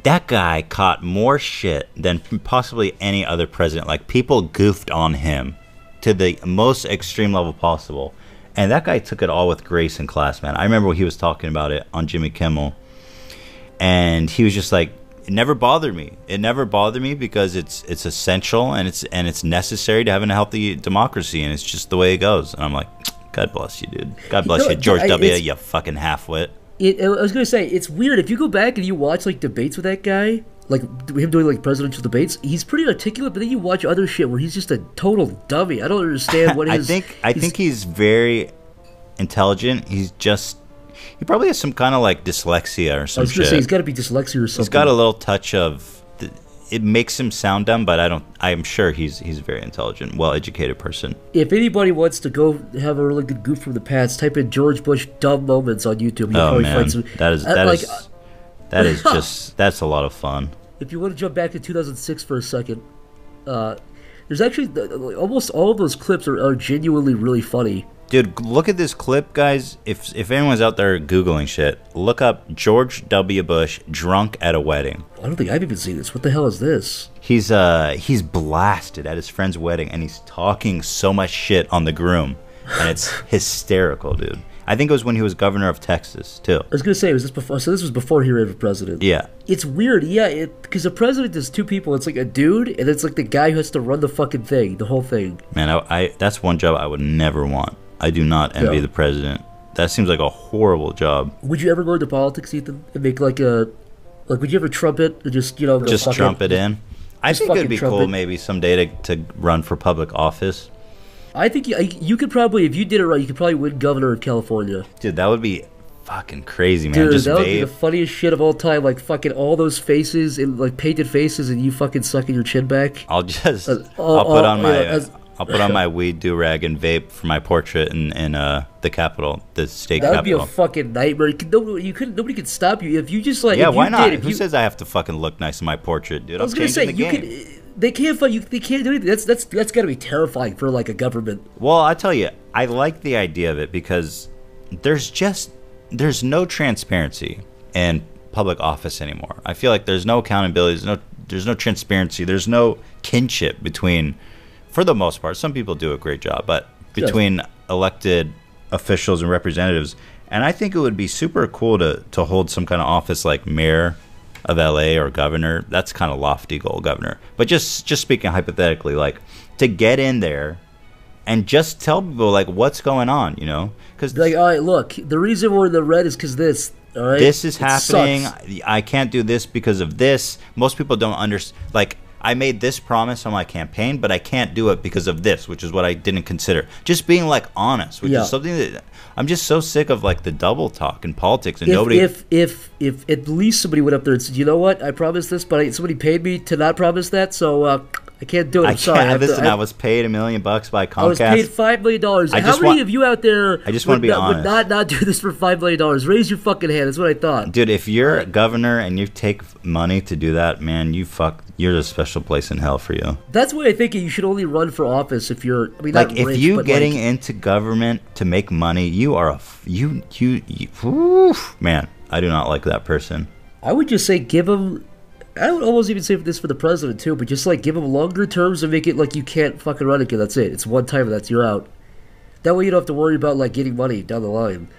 that guy caught more shit than possibly any other president. Like people goofed on him to the most extreme level possible. And that guy took it all with grace and class, man. I remember when he was talking about it on Jimmy Kimmel. And he was just like it never bothered me. It never bothered me because it's it's essential and it's and it's necessary to having a healthy democracy and it's just the way it goes. And I'm like, God bless you, dude. God bless No, you, George I- W. You fucking halfwit. It, I was gonna say it's weird if you go back and you watch like debates with that guy, like him doing like presidential debates. He's pretty articulate, but then you watch other shit where he's just a total dummy. I don't understand what I his. think I think he's very intelligent. He's just he probably has some kind of like dyslexia or I some was gonna shit. say he's got to be dyslexia or something. he's got a little touch of. It makes him sound dumb, but I don't. I'm sure he's he's a very intelligent, well educated person. If anybody wants to go have a really good goof from the past, type in George Bush dumb moments on YouTube. You'll Oh man, find some. that is uh, that like, is- that is just that's a lot of fun. if you want to jump back to 2006 for a second, uh, there's actually almost all of those clips are, are genuinely really funny. Dude, look at this clip, guys. If if anyone's out there googling shit, look up George W. Bush drunk at a wedding. I don't think I've even seen this. What the hell is this? He's uh he's blasted at his friend's wedding and he's talking so much shit on the groom. and it's hysterical, dude. I think it was when he was governor of Texas too. I was gonna say, was this before? So this was before he ran for president. Yeah, It's weird, yeah, because the president is two people. It's like a dude, and it's like the guy who has to run the fucking thing, the whole thing. man, I, I that's one job I would never want. I do not envy Yeah. the president. That seems like a horrible job. Would you ever go into politics, Ethan, and make like a, like, would you ever trumpet or just you know Just fuck trump it in. I Just think it'd be trump cool maybe someday to, to run for public office. I think you, you could probably, if you did it right, you could probably win governor of California. Dude, that would be fucking crazy, man. Dude, Just that would be the funniest shit of all time. Like fucking all those faces and like painted faces, and you fucking sucking your chin back. I'll just Uh, I'll uh, put on my yeah, as- I'll put on my weed do rag and vape for my portrait in in uh the Capitol, the state That would be a fucking nightmare. You could, no, you couldn't. Nobody could stop you if you just like. yeah, why you not? Did, if Who you, says I have to fucking look nice in my portrait, dude? I was I'm gonna say you game. could. They can't you. They can't do anything. That's that's that's got to be terrifying for like a government. Well, I tell you, I like the idea of it because there's just there's no transparency in public office anymore. I feel like there's no accountability. There's no there's no transparency. There's no kinship between, for the most part. Some people do a great job, but Yes. between elected officials and representatives. And I think it would be super cool to to hold some kind of office like mayor of LA or governor. That's kind of lofty goal, governor. But just just speaking hypothetically, like to get in there and just tell people like what's going on, you know? Because like, all right, look, the reason we're in the red is because this. All right, this is It happening. sucks. I can't do this because of this. Most people don't understand. Like I made this promise on my campaign, but I can't do it because of this, which is what I didn't consider. Just being like honest, which Yeah. is something that I'm just so sick of, like the double talk in politics and If, nobody. if if if at least somebody went up there and said, you know what, I promised this, but I, somebody paid me to not promise that, so uh, I can't do it. I I'm can't. sorry. I, have to- I- I, was paid a million bucks by Comcast. I was paid five million dollars. How many want- of you out there? I just wanna be not, would not not do this for five million dollars? Raise your fucking hand. That's what I thought. Dude, if you're a governor and you take money to do that, man, you fuck. You're a special place in hell for you. That's why I think you should only run for office if you're. I mean, like if you getting like, into government to make money, you are a f- you you, you man. I do not like that person. I would just say give him. I would almost even say this for the president too, but just like give him longer terms and make it like you can't fucking run again. That's it. It's one time and that's you're out. That way you don't have to worry about like getting money down the line.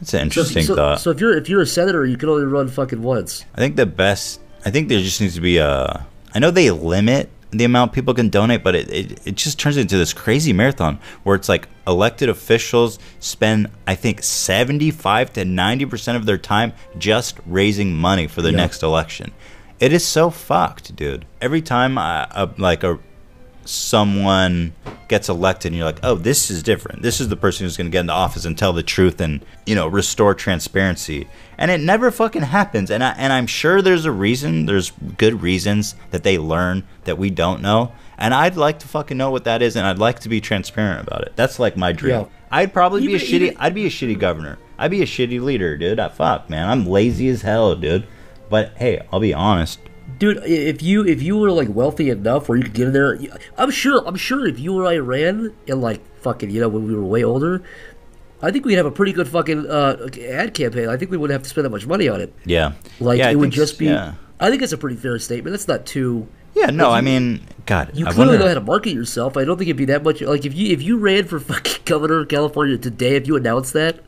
That's an So, interesting so, thought. so if you're if you're a senator, you can only run fucking once. I think the best. I think there just needs to be a. I know they limit the amount people can donate, but it, it, it just turns into this crazy marathon where it's like elected officials spend, I think, 75 to 90% of their time just raising money for the Yeah. next election. It is so fucked, dude. Every time I, a, like a someone gets elected and you're like, oh, this is different. This is the person who's going to get into office and tell the truth and, you know, restore transparency. And it never fucking happens. And, I, and I'm sure there's a reason, there's good reasons that they learn that we don't know. And I'd like to fucking know what that is and I'd like to be transparent about it. That's like my dream. Yeah. I'd probably be a shitty, even- I'd be a shitty governor. I'd be a shitty leader, dude. I, fuck, man. I'm lazy as hell, dude. But hey, I'll be honest. Dude, if you if you were like wealthy enough where you could get in there, I'm sure I'm sure if you or I ran in like fucking you know when we were way older, I think we'd have a pretty good fucking uh, ad campaign. I think we wouldn't have to spend that much money on it. Yeah. Like Yeah, I it would just be. Yeah. I think it's a pretty fair statement. That's not too. Yeah, no, I mean, God, You I clearly wonder. know how to market yourself. I don't think it'd be that much. Like if you if you ran for fucking governor of California today, if you announced that,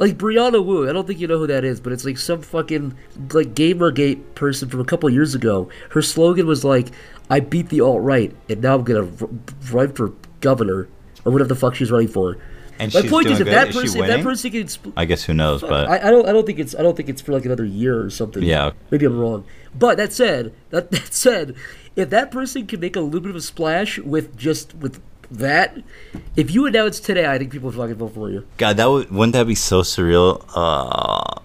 like Brianna Wu, I don't think you know who that is, but it's like some fucking like GamerGate person from a couple years ago. Her slogan was like, "I beat the alt right, and now I'm gonna r- run for governor or whatever the fuck she's running for." and My point is, if that Is person, if that person can. I guess who knows, but I, I don't. I don't think it's. I don't think it's for like another year or something. Yeah. Maybe I'm wrong. But that said, that that said, if that person can make a little bit of a splash with just with that, if you announce today, I think people would fucking vote for you. God, that would wouldn't that be so surreal? Uh,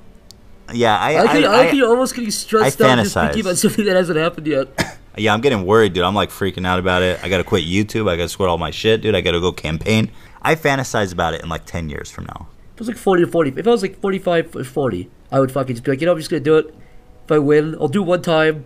yeah, I, I like, I, I I- you're almost getting stressed I out just thinking fantasize. about something that hasn't happened yet. yeah, I'm getting worried, dude. I'm like freaking out about it. I gotta quit YouTube. I gotta quit all my shit, dude. I gotta go campaign. I fantasize about it in like ten years from now. If it was like 40 or 40, if I was like 45 or 40, I would fucking just be like, you know, I'm just gonna do it. If I win, I'll do one time.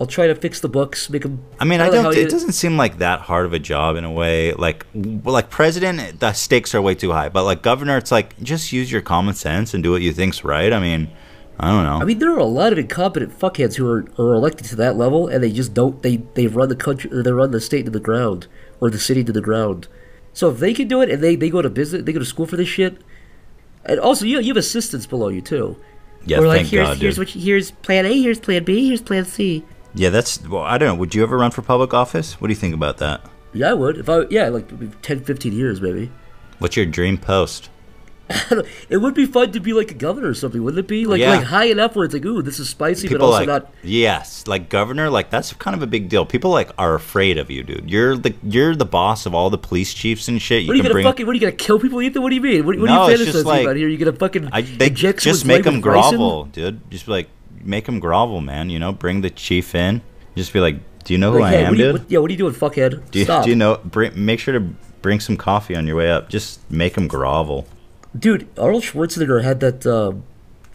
I'll try to fix the books, make them. I mean, I don't. It doesn't seem like that hard of a job in a way. Like, like president, the stakes are way too high. But like governor, it's like just use your common sense and do what you think's right. I mean, I don't know. I mean, there are a lot of incompetent fuckheads who are, are elected to that level, and they just don't. They they run the country or they run the state to the ground or the city to the ground. So if they can do it and they, they go to business, they go to school for this shit. And also, you, you have assistants below you too. Yeah, Or like thank here's God, here's what here's plan A, here's plan B, here's plan C. Yeah, that's. Well, I don't know. Would you ever run for public office? What do you think about that? Yeah, I would. If I yeah, like 10, 15 years maybe. What's your dream post? It would be fun to be like a governor or something, wouldn't it be? Like Yeah. like high enough where it's like, ooh, this is spicy, but People also like not. yes, like governor, like that's kind of a big deal. People like are afraid of you, dude. You're the you're the boss of all the police chiefs and shit. You What are you gonna bring. fucking? What are you gonna kill people, Ethan? What do you mean? What, what No, are you fantasizing like- about here? You gonna fucking I they just make them grovel, dude. Just like make him grovel, man. You know, bring the chief in. Just be like, do you know who Like, I hey, am, what are you, dude? what, yeah, what are you doing, fuckhead? do, you, Stop, do you know? Bring, make sure to bring some coffee on your way up. Just make him grovel. dude. Arnold Schwarzenegger had that. Um,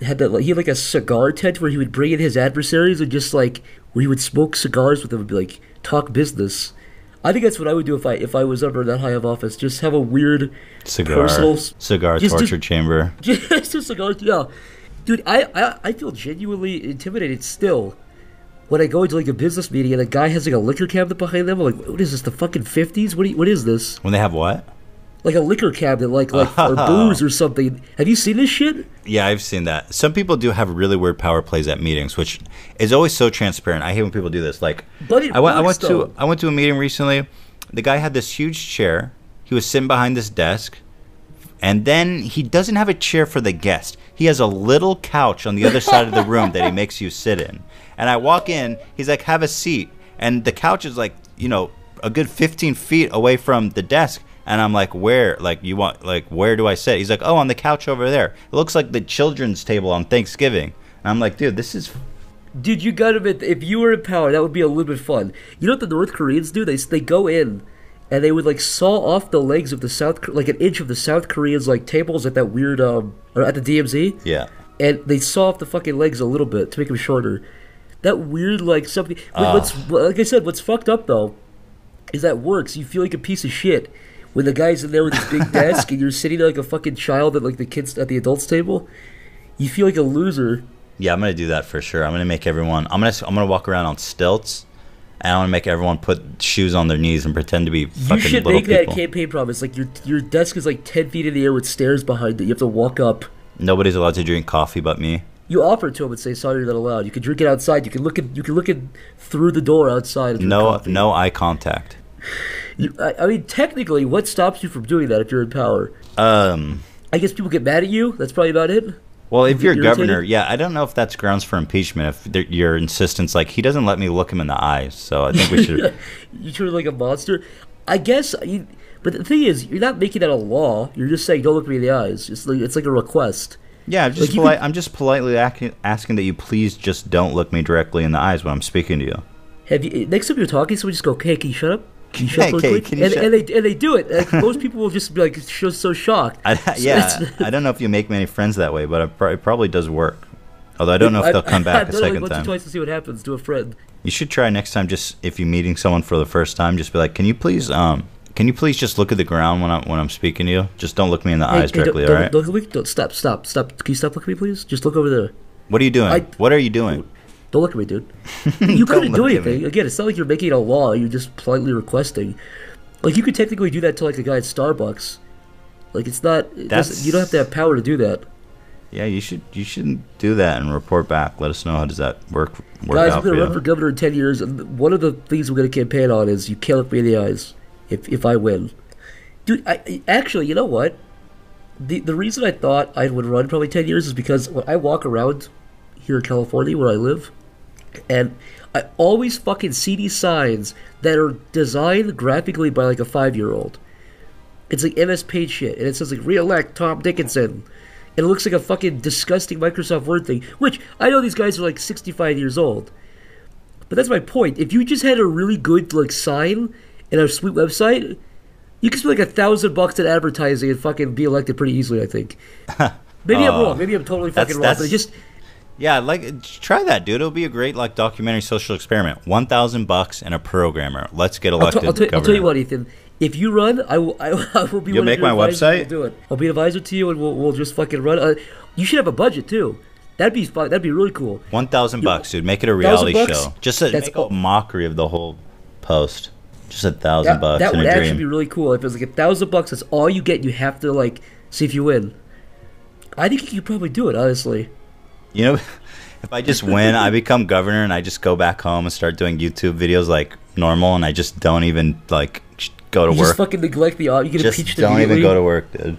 had that. He had like a cigar tent where he would bring in his adversaries and just like where he would smoke cigars with them and be like talk business. I think that's what I would do if I if I was under that high of office. Just have a weird Cigar, personal cigar just- torture just- chamber. Just a cigar, yeah. Dude, I, I I feel genuinely intimidated still when I go into like a business meeting and a guy has like a liquor cabinet behind them. I'm like, what is this? The fucking fifties? What you, what is this? When they have what? Like a liquor cabinet, like like or booze or something. Have you seen this shit? Yeah, I've seen that. Some people do have really weird power plays at meetings, which is always so transparent. I hate when people do this. Like, But I went, I works, went to. I went to a meeting recently. The guy had this huge chair. He was sitting behind this desk, and then he doesn't have a chair for the guest. He has a little couch on the other side of the room that he makes you sit in. And I walk in. He's like, "Have a seat," and the couch is like, you know, a good 15 feet away from the desk. And I'm like, where? Like, you want, like, where do I sit? He's like, oh, on the couch over there. It looks like the children's table on Thanksgiving. And I'm like, dude, this is. Dude, you gotta admit, if you were in power, that would be a little bit fun. You know what the North Koreans do? They they go in, and they would like saw off the legs of the South, like an inch of the South Koreans like tables at that weird um at the DMZ. Yeah. and they saw off the fucking legs a little bit to make them shorter. That weird like something. wait, What's like I said, what's fucked up though, is that works. You feel like a piece of shit when the guy's in there with his big desk and you're sitting like a fucking child at like the kids at the adults table. You feel like a loser. Yeah, I'm gonna do that for sure. I'm gonna make everyone. I'm gonna. I'm gonna walk around on stilts, and I'm gonna make everyone put shoes on their knees and pretend to be You should little make that campaign promise. Like your your desk is like ten feet in the air with stairs behind it. You have to walk up. Nobody's allowed to drink coffee but me. You offer it to him and say sorry you're not allowed. You can drink it outside. You can look at you can look at through the door outside. No, coffee. no eye contact. You, I, I mean, technically, what stops you from doing that if you're in power? Um. I guess people get mad at you. That's probably about it. Well, if you're irritated? governor, yeah, I don't know if that's grounds for impeachment. If there- your insistence, like he doesn't let me look him in the eyes, so I think we should. You treat like a monster. I guess. You, but the thing is, you're not making that a law. You're just saying, "Don't look me in the eyes." It's like it's like a request. Yeah, I'm just Like, you polite. could- I'm just politely ac- asking that you please just don't look me directly in the eyes when I'm speaking to you. Have you next time you're talking, someone just go, "Hey, can you shut up? Can you up quick?" and, and they and they do it. Like, most people will just be like so, so shocked. I, yeah, I don't know if you make many friends that way, but it, pro- it probably does work. Although I don't know if they'll come back a like second or time. twice to see what happens to a friend. You should try next time. Just if you're meeting someone for the first time, just be like, "Can you please, um, can you please just look at the ground when I'm when I'm speaking to you? Just don't look me in the Hey, eyes hey, don't- directly, don't, all right? Don't, look at me. Don't, stop, stop, stop. Can you stop looking at me, please? Just look over there. What are you doing? I- what are you doing? Don't look at me, dude. You couldn't do look at me. anything. Again, it's not like you're making a law. You're just politely requesting. Like you could technically do that to like a guy at Starbucks. Like it's not. That's- you don't have to have power to do that. Yeah, you should you shouldn't do that and report back. Let us know how does that work work Guys, out I'm gonna you. run for governor in ten years, and one of the things we're gonna campaign on is you can't look me in the eyes if if I win. Dude, I- actually, you know what? The the reason I thought I would run probably ten years is because when I walk around here in California where I live, and I always fucking see these signs that are designed graphically by like a five year old. It's like MS Paint shit, and it says like re-elect Tom Dickinson. And it looks like a fucking disgusting Microsoft Word thing, which I know these guys are like 65 years old. But that's my point. If you just had a really good like sign and a sweet website, you could spend like a thousand bucks at advertising and fucking be elected pretty easily. I think. Maybe I'm Oh. wrong. Maybe I'm totally That's- fucking wrong. that's- But it just Yeah, like try that, dude. It'll be a great like documentary social experiment. One thousand bucks and a programmer. Let's get I'll, elected. t- I'll, tell- I'll tell you what, Ethan. If you run, I will. I, will- I will be. You'll one make my website? We'll do it. I'll be an advisor to you, and we'll, we'll just fucking run. Uh, you should have a budget too. That'd be fun. That'd be really cool. One thousand bucks, dude. Make it a reality show. Just a, make a mockery of the whole post. Just a thousand bucks that would actually be really cool. If it was like a thousand bucks, that's all you get. You have to like see if you win. I think you could probably do it, honestly. You know, if I just win, I become governor and I just go back home and start doing YouTube videos like normal, and I just don't even like go to You work. just fucking neglect the. Uh, you get Just impeached don't even go to work, dude.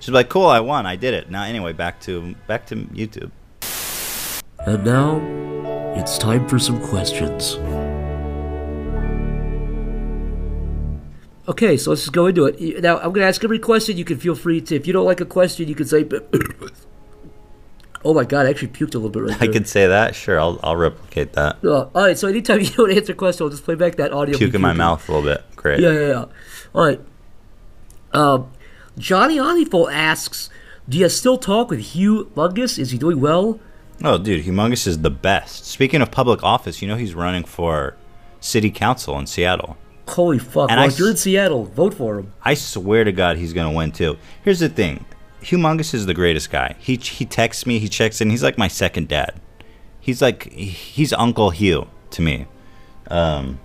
She's like, cool, I won, I did it. Now, anyway, back to back to YouTube. And now, it's time for some questions. Okay, so let's just go into it. Now, I'm going to ask every question. You can feel free to. If you don't like a question, you can say. oh my god, I actually puked a little bit right I there. could say that, sure. I'll I'll replicate that. Uh, all right, so anytime you don't answer a question, I'll just play back that audio. Puke in my mouth a little bit. Great. Yeah, yeah, yeah. All right. Um, Johnny Oniful asks, "Do you still talk with Hugh Mungus? Is he doing well?" Oh, dude, Hugh Mungus is the best. Speaking of public office, you know he's running for city council in Seattle. Holy fuck! And well, I if you're in Seattle, vote for him. I swear to God, he's gonna win too. Here's the thing: Hugh Mungus is the greatest guy. He he texts me, he checks in. He's like my second dad. He's like he's Uncle Hugh to me. Um,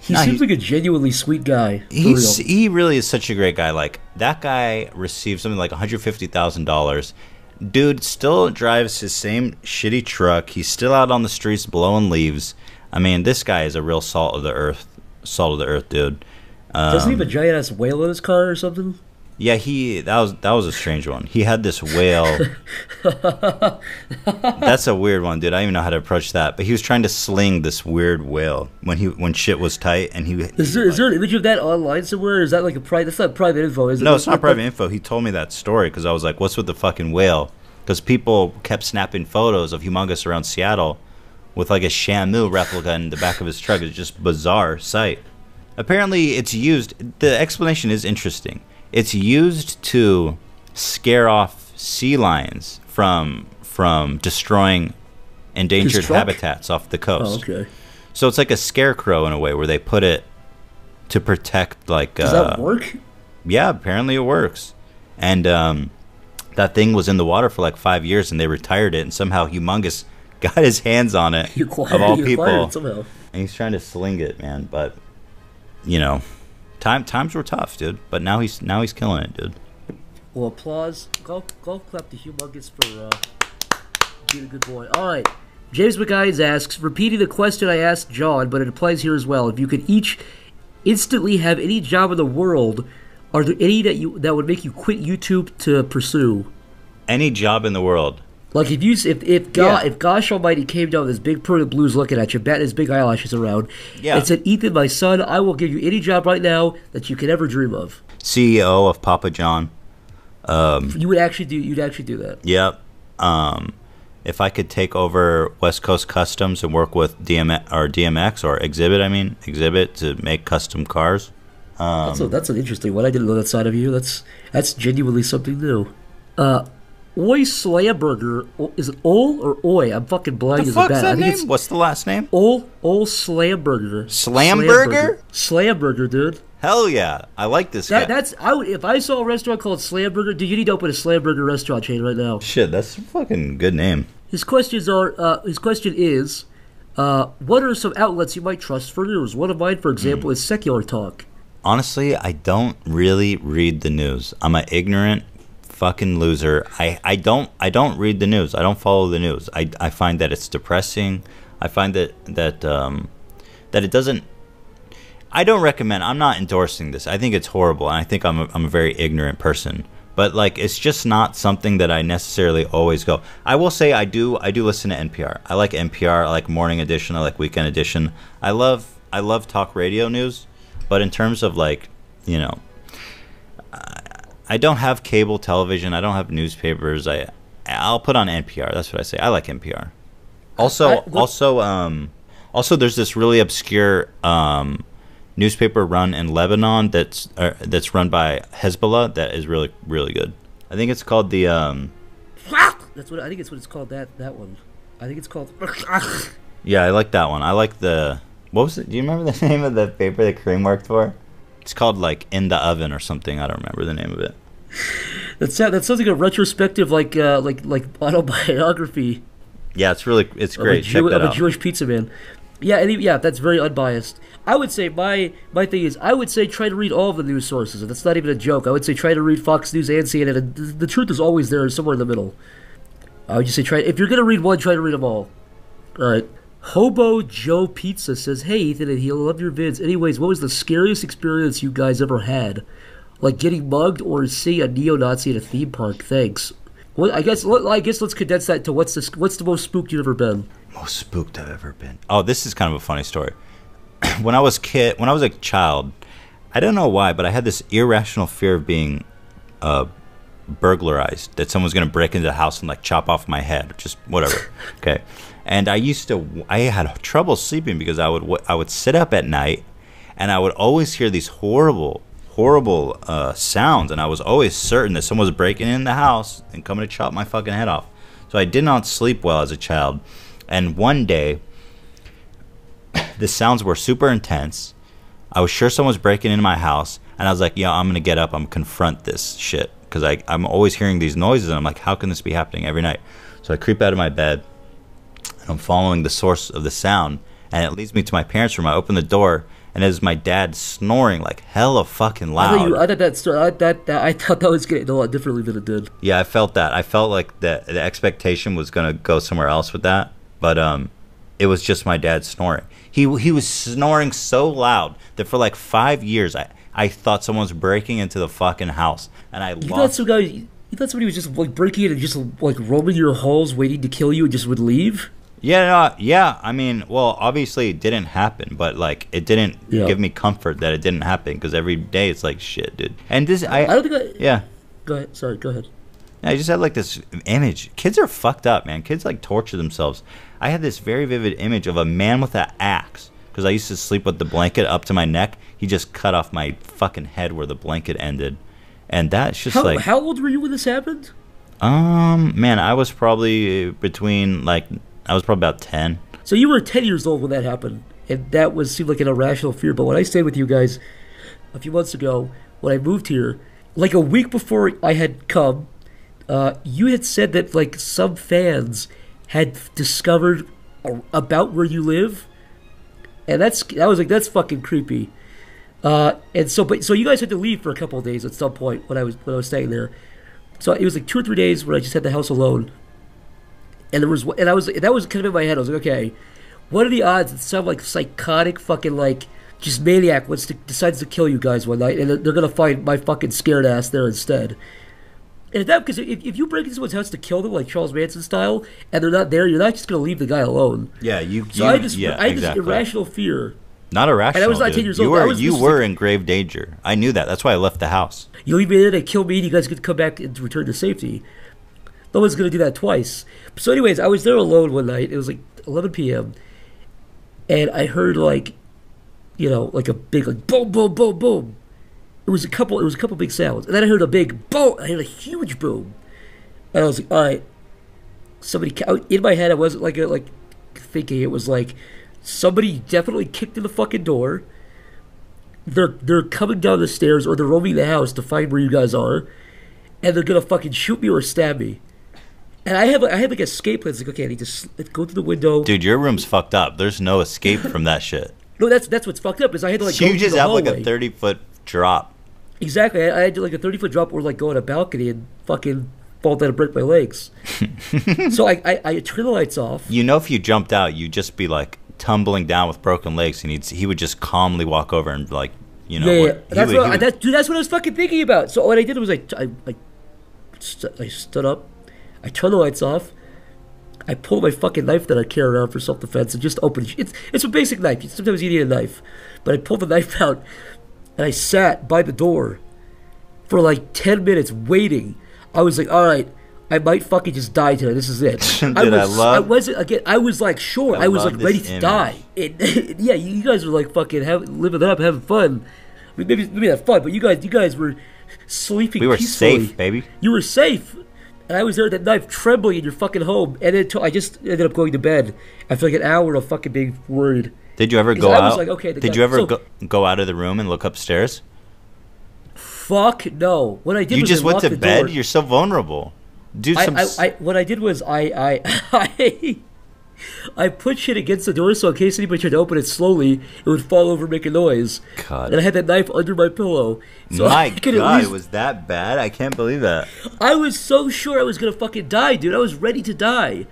He No, seems he- like a genuinely sweet guy. he's real. he really is such a great guy. Like that guy received something like one hundred fifty thousand dollars. Dude still drives his same shitty truck. He's still out on the streets blowing leaves. I mean, this guy is a real salt of the earth, salt of the earth, dude. Doesn't he have a Um, giant ass whale in his car or something? Yeah, he that was that was a strange one. He had this whale. That's a weird one, dude. I don't even know how to approach that. But he was trying to sling this weird whale when he when shit was tight, and he. Is there, is there an image of that online somewhere? Is that like a private? That's not private info, is it? No, it's not private info. He told me that story because I was like, "What's with the fucking whale?" Because people kept snapping photos of Hugh Mungus around Seattle with like a Shamu replica in the back of his truck. It's just bizarre sight. Apparently, it's used. The explanation is interesting. It's used to scare off sea lions from from destroying endangered habitats off the Oh, coast. okay. So it's like a scarecrow in a way, where they put it to protect like. Does uh, that work? yeah, apparently it works. And um, that thing was in the water for like five years, and they retired it, and somehow Hugh Mungus got his hands on it You acquired, of all people, and he's trying to sling it, man. But you know, time times were tough, dude. But now he's now he's killing it, dude. Well, applause. Golf, golf clap to Hugh Mungus for uh, being a good boy. All right. James McGuines asks, repeating the question I asked John, but it applies here as well. If you could each instantly have any job in the world, are there any that you that would make you quit YouTube to pursue? Any job in the world, Like if you if if God Yeah. if Gosh Almighty came down with his big pearly blues looking at you, batting his big eyelashes around, Yeah. and said, "Ethan, my son, I will give you any job right now that you could ever dream of." CEO of Papa John. You would actually do. You'd actually do that. Yep. Um, if I could take over West Coast Customs and work with DMX or DMX or Xzibit, I mean Xzibit to make custom cars. That's, a, that's an interesting one. I didn't know that side of you. That's that's genuinely something new. Uh, Oi Slamburger. O- Is it Ol or Oi? I'm fucking blind The as a bat. That name? What's the last name? Ol Ol Slamburger. Slamburger? Slamburger, dude. Hell yeah, I like this That guy. that's I would if I saw a restaurant called Slamburger, dude, you need to open a Slamburger restaurant chain right now. Shit, that's a fucking good name. His questions are uh, his question is, uh, what are some outlets you might trust for news? One of mine, for example, Hmm. is Secular Talk. Honestly, I don't really read the news. I'm an ignorant fucking loser. I, I don't I don't read the news. I don't follow the news. I, I find that it's depressing. I find that that um, that it doesn't. I don't recommend. I'm not endorsing this. I think it's horrible, and I think I'm a, I'm a very ignorant person. But like, it's just not something that I necessarily always go. I will say I do I do listen to NPR. I like NPR. I like Morning Edition. I like Weekend Edition. I love I love talk radio news. But in terms of like, you know, I don't have cable television. I don't have newspapers. I I'll put on NPR. That's what I say. I like NPR. Also, I- what- also, um, also, there's this really obscure um, newspaper run in Lebanon that's uh, that's run by Hezbollah that is really really good. I think it's called the um, That's what I think. It's what it's called. That that one. I think it's called. yeah, I like that one. I like the what was it? Do you remember the name of the paper that Kareem worked for? It's called like In the Oven or something. I don't remember the name of it. That sounds that sounds like a retrospective, like uh, like like autobiography Yeah, it's really it's of, a, great. Check Jew- that of a out. Jewish pizza man. Yeah, and he- yeah, that's very unbiased. I would say my my thing is I would say try to read all of the news sources, that's not even a joke. I would say try to read Fox News and CNN. And the, the truth is always there, somewhere in the middle. I would just say try if you're gonna read one, try to read them all. All right. Hobo Joe Pizza says, "Hey Ethan, and Hila love your vids. Anyways, what was the scariest experience you guys ever had? Like getting mugged or seeing a neo-Nazi at a theme park? Thanks." Well, I guess I guess let's condense that to what's the what's the most spooked you've ever been. Most spooked I've ever been. Oh, this is kind of a funny story. when I was kid, when I was a child, I don't know why, but I had this irrational fear of being uh, burglarized. That someone's gonna break into the house and like chop off my head, just whatever. okay, and I used to, I had trouble sleeping because I would, I would sit up at night, and I would always hear these horrible, horrible uh, sounds, and I was always certain that someone was breaking in the house and coming to chop my fucking head off. So I did not sleep well as a child, and one day the sounds were super intense. I was sure someone was breaking into my house, and I was like, "Yo, I'm gonna get up. I'm gonna confront this shit." Because I I'm always hearing these noises, and I'm like, "How can this be happening every night?" So I creep out of my bed, I'm following the source of the sound, and it leads me to my parents' room. I open the door, and it's my dad snoring like hella fucking loud. thought, you, I thought that, story, I, that, that I thought that was getting a lot differently than it did. Yeah, I felt that. I felt like the the expectation was gonna go somewhere else with that, but um, it was just my dad snoring. He he was snoring so loud that for like five years, I I thought someone was breaking into the fucking house, and I You thought lost. some guy, you thought somebody was just like breaking in and just like roaming your halls, waiting to kill you, and just would leave. Yeah, no, yeah. I mean, well, obviously it didn't happen, but like it didn't Yeah. give me comfort that it didn't happen because every day it's like shit, dude. And this, I, I don't think I. yeah. Go ahead. Sorry. Go ahead. I just had like this image. Kids are fucked up, man. Kids like torture themselves. I had this very vivid image of a man with an axe because I used to sleep with the blanket up to my neck. He just cut off my fucking head where the blanket ended, and that's just How, like, how old were you when this happened? um, man, I was probably between like I was probably about ten. So you were 10 years old when that happened, and that was seemed like an irrational fear. But when I stayed with you guys a few months ago, when I moved here, like a week before I had come, uh, you had said that like some fans had discovered a- about where you live, and that's I was like that's fucking creepy. Uh, and so, but so you guys had to leave for a couple of days at some point when I was when I was staying there. So it was like two or three days where I just had the house alone, and there was and I was that was kind of in my head. I was like, okay, what are the odds that some like psychotic fucking like just maniac wants to decides to kill you guys one night, and they're gonna find my fucking scared ass there instead. And that because if, if you break into someone's house to kill them like Charles Manson style, and they're not there, you're not just gonna leave the guy alone. Yeah, you. So you I just yeah, I had exactly. this irrational fear. Not irrational. And I was not dude. 10 years You old. I were was you were like- in grave danger. I knew that. That's why I left the house. You leave me in and kill me, and you guys get to come back and return to safety. No one's gonna do that twice. So, anyways, I was there alone one night. It was like 11 p.m. and I heard like, you know, like a big like boom, boom, boom, boom. It was a couple. It was a couple big sounds, and then I heard a big boom. I heard a huge boom, and I was like, all right, somebody in my head. I wasn't like like thinking it was like somebody definitely kicked in the fucking door they're they're coming down the stairs or they're roaming the house to find where you guys are, and they're gonna fucking shoot me or stab me. And I have I have like escape plans. Like okay, I need to go through the window. Dude, your room's fucked up. There's no escape from that shit. No, that's that's what's fucked up is I had to like So go you just the have like a thirty foot drop. Exactly, I, I had to like a thirty foot drop or like go on a balcony and fucking fall down and break my legs. so I, I I turn the lights off. You know, if you jumped out, you'd just be like tumbling down with broken legs, and he'd he would just calmly walk over and like, you know, yeah, yeah. what- That's would- what I, would- that, dude. That's what I was fucking thinking about. So what I did was I I, I, st- I stood up, I turn the lights off, I pull my fucking knife that I carry around for self defense and just opened. It's it's a basic knife. Sometimes you need a knife, but I pulled the knife out and I sat by the door for like ten minutes waiting. I was like, all right. I might fucking just die today. This is it. Dude, I was, love- wasn't again. I was like, sure. I I, was like ready to image. die. It, yeah, you, you guys were like fucking have, living it up, having fun. I mean, maybe maybe not fun, but you guys you guys were sleeping. we were peacefully. safe, baby. You were safe, and I was there with that knife trembling in your fucking home, and then I just ended up going to bed after like an hour of fucking being worried. Did you ever go I was out? like, okay, Did you ever so- go, go out of the room and look upstairs? Fuck no. What I did You was just I went to bed. door. You're so vulnerable. Do I, some. I, s- I, what I did was I, I, I put shit against the door so in case anybody tried to open it slowly, it would fall over and make a noise. God. And I had that knife under my pillow. So My I could God, least- it was that bad? I can't believe that. I was so sure I was gonna fucking die, dude. I was ready to die.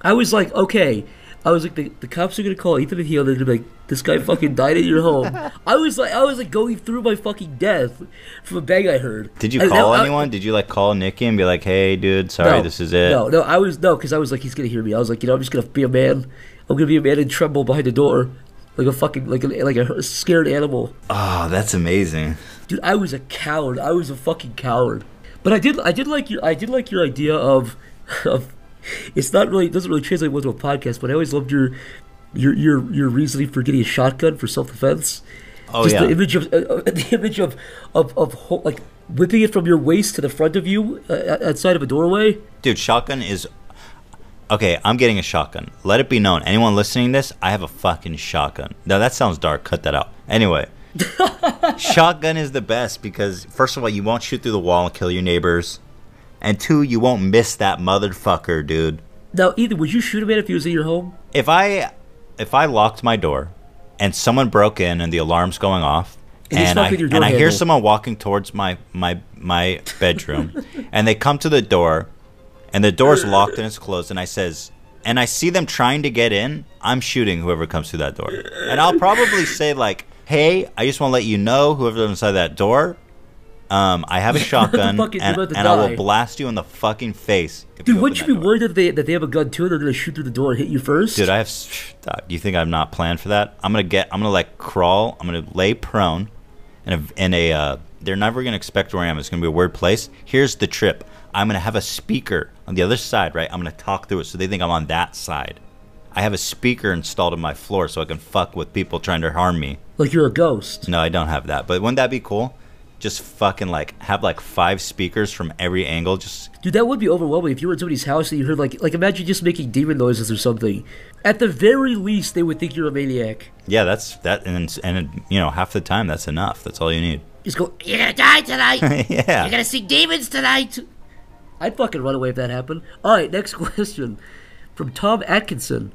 I was like, okay. I was like, the, the cops are gonna call Ethan and Hila. They're gonna be like, this guy fucking died in your home. I was like, I was like going through my fucking death from a bang I heard. Did you And call I- anyone? Did you like call Nikki and be like, "Hey, dude, sorry, no, this is it"? No, no, I was no, because I was like, he's gonna hear me. I was like, you know, I'm just gonna be a man. I'm gonna be a man and tremble behind the door, like a fucking like a, like a scared animal. Oh, that's amazing. Dude, I was a coward. I was a fucking coward. But I did, I did like your, I did like your idea of, of. It's not really, it doesn't really translate well to a podcast. But I always loved your, your, your, your reasoning for getting a shotgun for self defense. Oh Just yeah. the image of, uh, uh, the image of, of, of ho- like whipping it from your waist to the front of you uh, outside of a doorway. Dude, shotgun is Okay, I'm getting a shotgun. Let it be known. Anyone listening to this, I have a fucking shotgun. Now that sounds dark. Cut that out. Anyway, shotgun is the best because first of all, you won't shoot through the wall and kill your neighbors, and two, you won't miss that motherfucker, dude. Now, Ethan, would you shoot a man if he was in your home? If I if I locked my door and someone broke in and the alarm's going off And and I, and I hear someone walking towards my my my bedroom and they come to the door and the door's locked and it's closed and I says and I see them trying to get in, I'm shooting whoever comes through that door. And I'll probably say like, "Hey, I just want to let you know whoever's inside that door, um, I have a shotgun and, and I will blast you in the fucking face." if Dude, you wouldn't you be door." worried that they that they have a gun too? and They're gonna shoot through the door and hit you first. Dude, I have. Stop. You think I'm not planned for that? I'm gonna get. I'm gonna like crawl. I'm gonna lay prone, in a. In a uh, they're never gonna expect where I am. It's gonna be a weird place. Here's the trip. I'm gonna have a speaker on the other side. Right. I'm gonna talk through it so they think I'm on that side. I have a speaker installed on my floor so I can fuck with people trying to harm me. like you're a ghost. No, I don't have that. But wouldn't that be cool? Just fucking like have like five speakers from every angle. Just Dude, that would be overwhelming if you were in somebody's house and you heard like like imagine just making demon noises or something. At the very least, they would think you're a maniac. yeah, that's that. And and you know half the time that's enough. That's all you need. Just go. You're gonna die tonight. yeah. You're gonna see demons tonight. I'd fucking run away if that happened. All right, next question from Tom Atkinson.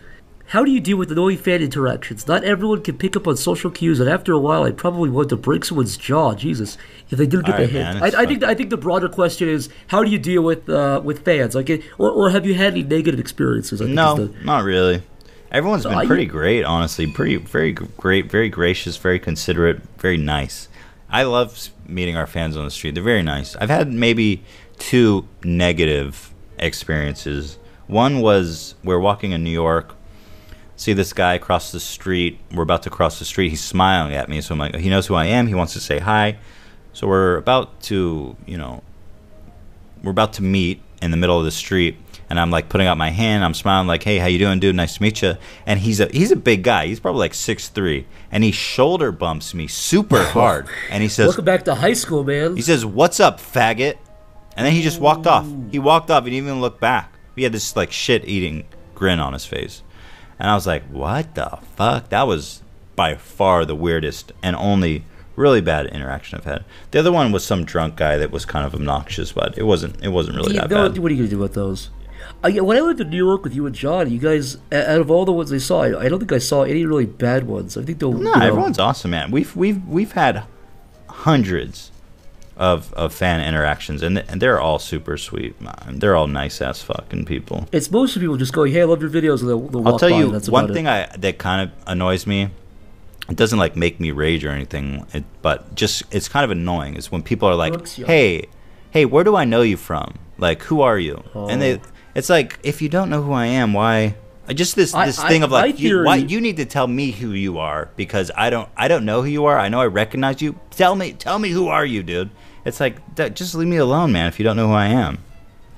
How do you deal with annoying fan interactions? Not everyone can pick up on social cues, and after a while, I'd probably want to break someone's jaw. Jesus, if they didn't get All the right, hint. man, I, I think I think the broader question is how do you deal with uh, with fans? Like, or, or have you had any negative experiences? I No, the- not really. Everyone's been I- pretty great, honestly. Pretty, very great, very gracious, very considerate, very nice. I love meeting our fans on the street. They're very nice. I've had maybe two negative experiences. One was we are walking in New York, see this guy across the street. We're about to cross the street. He's smiling at me, so I'm like, he knows who I am. He wants to say hi. So we're about to, you know, we're about to meet in the middle of the street and I'm like putting out my hand I'm smiling like hey how you doing dude nice to meet you and he's a he's a big guy he's probably like six three and he shoulder bumps me super hard and he says Welcome back to high school, man. he says what's up faggot and then he just walked off he walked off he didn't even look back he had this like shit eating grin on his face and I was like what the fuck that was by far the weirdest and only really bad interaction I've had the other one was some drunk guy that was kind of obnoxious but it wasn't it wasn't really Yeah, that no, bad what are you gonna do with those? Uh, yeah, when I went to New York with you and John, you guys, out of all the ones I saw, I, I don't think I saw any really bad ones. I think they'll. No, you know, everyone's awesome, man. We've we've we've had hundreds of of fan interactions, and, th- and they're all super sweet. Man. They're all nice ass fucking people. It's mostly people just going, "Hey, I love your videos," and they'll, they'll I'll tell by, you and that's one thing It. I that kind of annoys me. It doesn't like make me rage or anything, it, but just it's kind of annoying. Is when people are like, "Hey, hey, where do I know you from? Like, who are you?" And Oh. they, it's like, if you don't know who I am, why? I Just this this I- thing of like, you, why, you need to tell me who you are because I don't I don't know who you are. I know I recognize you. Tell me tell me who are you, dude. It's like just leave me alone, man. If you don't know who I am,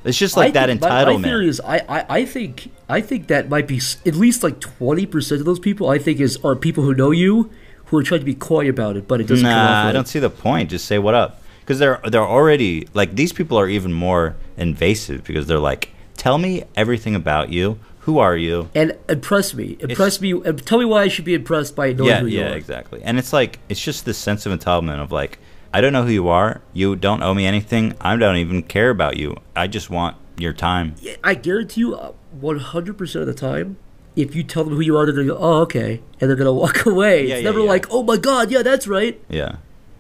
it's just like I that think- my- entitlement. My, theory is, I, I, I think, I think that might be at least like twenty percent of those people. I think is are people who know you, who are trying to be coy about it, but it doesn't come off. Nah, I don't see the point. Just say what up, because they're they're already like these people are even more invasive because they're like, tell me everything about you. Who are you? And impress me, impress me, uh, tell me why I should be impressed by knowing yeah, who you yeah, are. exactly. And it's like it's just this sense of entitlement of like, I don't know who you are. You don't owe me anything. I don't even care about you. I just want your time. I guarantee you, uh, one hundred percent of the time, if you tell them who you are, they're gonna go, "Oh, okay," and they're gonna walk away. Yeah, it's yeah, never yeah. like, "Oh my god, yeah, that's right." Yeah.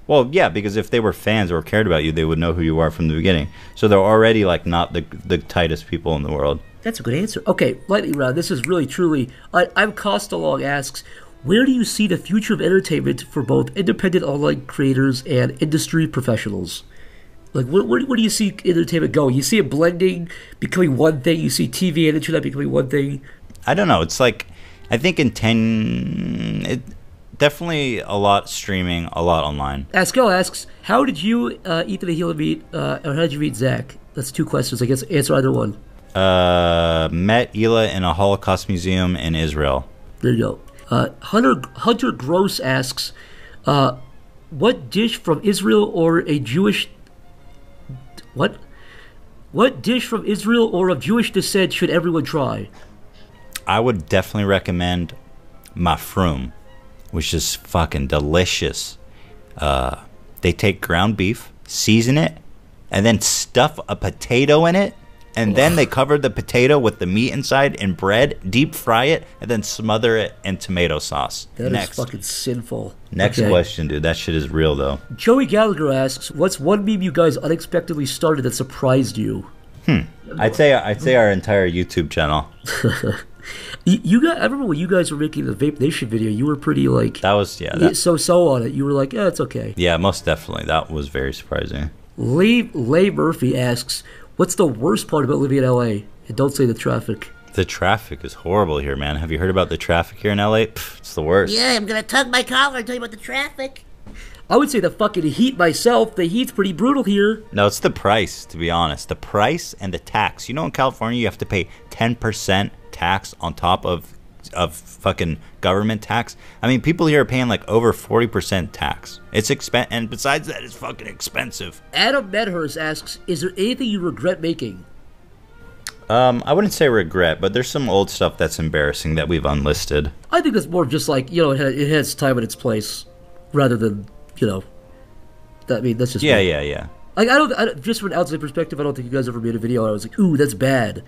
Well, yeah, because if they were fans or cared about you, they would know who you are from the beginning. So they're already like not the the tightest people in the world. That's a good answer. Okay, lightning round. This is really truly. I, I'm Costalong asks, where do you see the future of entertainment for both independent online creators and industry professionals? Like, where, where, where do you see entertainment going? You see it blending, becoming one thing. You see TV and internet becoming one thing. I don't know. It's like I think in ten, it definitely a lot streaming, a lot online. Askel asks, how did you, uh, Ethan and Hila meet, uh, or how did you meet Zach? That's two questions. I guess answer either one. Uh, met Hila in a Holocaust museum in Israel. There you go. Uh, Hunter Hunter Gross asks, uh, "What dish from Israel or a Jewish what? What dish from Israel or of Jewish descent should everyone try?" I would definitely recommend mafroom, which is fucking delicious. Uh, they take ground beef, season it, and then stuff a potato in it, and then they cover the potato with the meat inside in bread, deep fry it, and then smother it in tomato sauce. That is Next, fucking sinful. next Okay. question, dude. That shit is real though. Joey Gallagher asks, "What's one meme you guys unexpectedly started that surprised you?" Hmm. I'd say I'd say our entire YouTube channel. You, you got. I remember when you guys were making the Vape Nation video. You were pretty like That was yeah. That, so so on it. You were like, "Yeah, it's okay." yeah, most definitely. That was very surprising. Lee Lay Murphy asks, "What's the worst part about living in LA?" And don't say the traffic. The traffic is horrible here, man. Have you heard about the traffic here in LA? Pff, it's the worst. Yeah, I'm gonna tug my collar and tell you about the traffic. I would say the fucking heat myself. The heat's pretty brutal here. No, it's the price, to be honest. The price and the tax. You know, in California, you have to pay 10% tax on top of of fucking government tax. I mean, people here are paying like over 40% tax. It's expen and besides that, it's fucking expensive. Adam Medhurst asks, "Is there anything you regret making?" Um, I wouldn't say regret, but there's some old stuff that's embarrassing that we've unlisted. I think it's more just like you know, it, it has time and its place, rather than you know. That I mean, that's just Yeah, me. yeah, yeah. Like I don't, I don't, just from an outside perspective, I don't think you guys ever made a video. I was like, "Ooh, that's bad."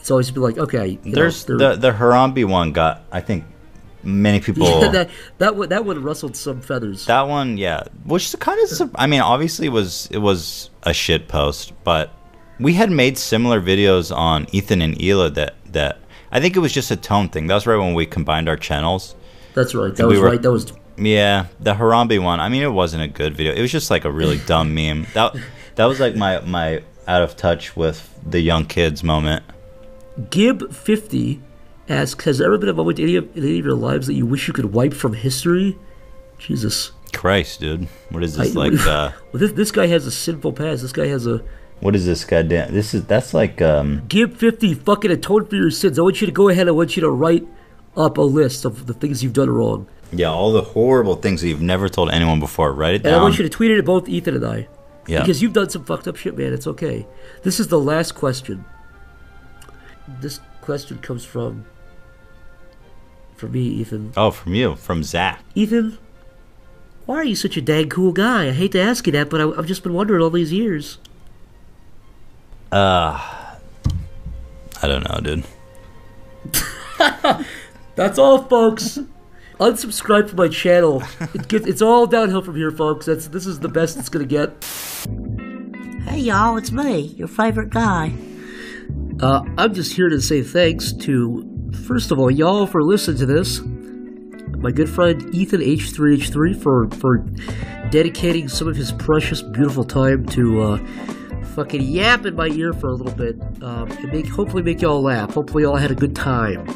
It's always been like, "Okay." you know, There's the the Harambe one got I think many people yeah, that that one that one rustled some feathers. That one, yeah, which kind of, I mean, obviously it was it was a shit post, but we had made similar videos on Ethan and Hila that that I think it was just a tone thing. That was right when we combined our channels. that's right. That we was were- right. That was Yeah, the Harambe one. I mean, it wasn't a good video. It was just like a really dumb meme. That that was like my my out of touch with the young kids moment. Gib fifty asks, "Has there ever been a moment in any of, in any of your lives that you wish you could wipe from history?" Jesus. Christ, dude, what is this I- like? Uh, Well, this this guy has a sinful past. This guy has a what is this goddamn? This is that's like um. Gib fifty fucking atone for your sins. I want you to go ahead. I want you to write up a list of the things you've done wrong, Yeah, all the horrible things that you've never told anyone before. Write it and I want you to tweet it at both Ethan and I. yeah. Because you've done some fucked up shit, man. It's okay. This is the last question. This question comes from from me, Ethan. Oh, from you, from Zach. Ethan, why are you such a dang cool guy? I hate to ask you that, but I, I've just been wondering all these years. Uh, I don't know, dude. That's all, folks. Unsubscribe from my channel. It gets, it's all downhill from here, folks. That's this is the best it's gonna get. Hey y'all, it's me, your favorite guy. Uh, I'm just here to say thanks to, first of all, y'all for listening to this. My good friend Ethan H3H3 for for dedicating some of his precious, beautiful time to uh, fucking yap in my ear for a little bit um, and make hopefully make y'all laugh. Hopefully, y'all had a good time.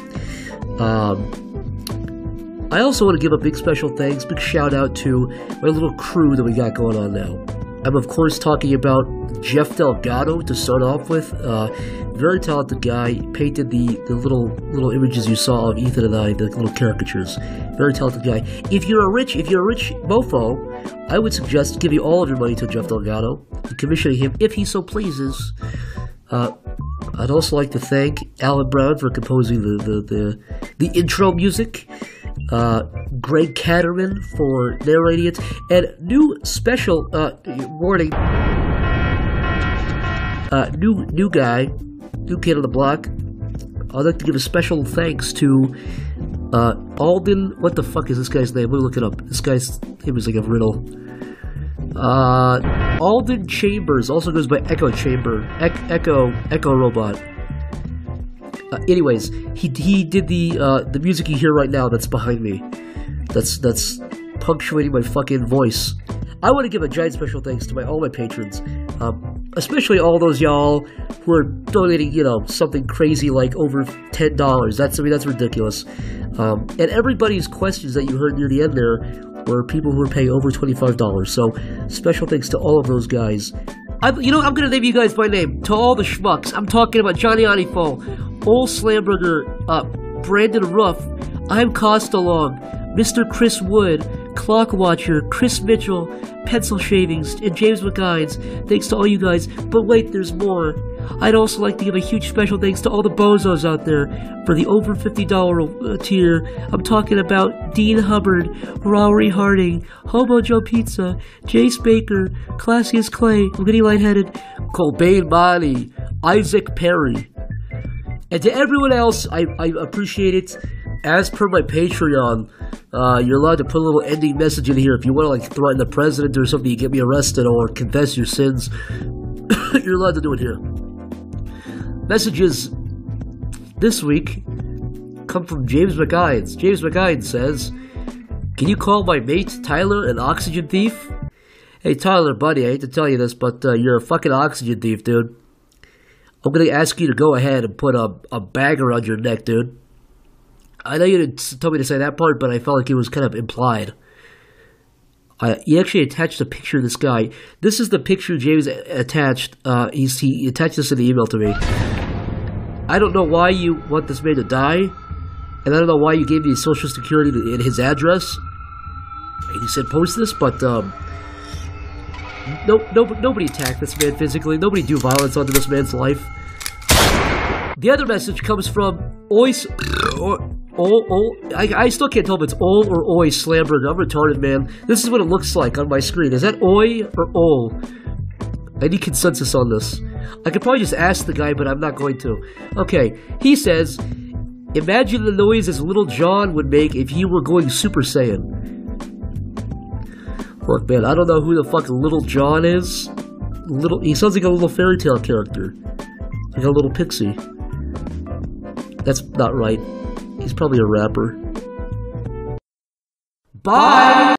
Um, I also want to give a big special thanks, big shout out to my little crew that we got going on now. I'm of course talking about Jeff Delgado to start off with. Uh, very talented guy. Painted the, the little little images you saw of Ethan and I, the little caricatures. Very talented guy. If you're a rich if you're a rich mofo, I would suggest giving all of your money to Jeff Delgado and commissioning him if he so pleases. Uh, I'd also like to thank Alan Brown for composing the the, the, the intro music. Uh, Greg Catterman for narrating it, and new special uh, warning. Uh, new new guy, new kid on the block. I'd like to give a special thanks to uh, Alden. What the fuck is this guy's name? Let me look it up. This guy's name is like a riddle. Uh, Alden Chambers also goes by Echo Chamber. Ec- Echo Echo Robot. Uh, anyways, he he did the uh, the music you hear right now. That's behind me. That's that's punctuating my fucking voice. I want to give a giant special thanks to my all my patrons, um, especially all those y'all who are donating, you know, something crazy like over ten dollars. That's I mean that's ridiculous. Um, and everybody's questions that you heard near the end there were people who were paying over twenty five dollars. So special thanks to all of those guys. I, you know, I'm gonna name you guys by name. To all the schmucks, I'm talking about Johnny Anifo, Old Slamburger, uh, Brandon Ruff, I'm Costalong, Mr. Chris Wood, Clockwatcher, Chris Mitchell, Pencil Shavings, and James McGuines. Thanks to all you guys. But wait, there's more. I'd also like to give a huge special thanks to all the bozos out there for the over $50 uh, tier. I'm talking about Dean Hubbard, Rory Harding, Hobo Joe Pizza, Jace Baker, Classius Clay, getting lightheaded, Colbane Bonnie, Isaac Perry. And to everyone else, I, I appreciate it. As per my Patreon, uh, you're allowed to put a little ending message in here if you want to like threaten the president or something, you get me arrested or confess your sins. you're allowed to do it here. Messages this week come from James McGuines. James McGuines says, "Can you call my mate Tyler an oxygen thief?" Hey Tyler, buddy, I hate to tell you this, but uh, you're a fucking oxygen thief, dude. I'm gonna ask you to go ahead and put a, a bag around your neck, dude. I know you didn't tell me to say that part, but I felt like it was kind of implied. I, he actually attached a picture of this guy. This is the picture James attached. Uh, he attached this in the email to me. I don't know why you want this man to die, and I don't know why you gave me his social security and his address. And he said post this, but um, no, no, nobody attacked this man physically. Nobody do violence onto this man's life. The other message comes from Ois. Or, Ol, Ol, I, I still can't tell if it's Ol or Oi Slamberg. I'm retarded, man. This is what it looks like on my screen. Is that Oi or Ol? I need consensus on this. I could probably just ask the guy, but I'm not going to. Okay, he says, Imagine the noise noises Little John would make if he were going Super Saiyan. Look, man, I don't know who the fuck Little John is. Little, he sounds like a little fairy tale character, like a little pixie. That's not right. He's probably a rapper. Bye.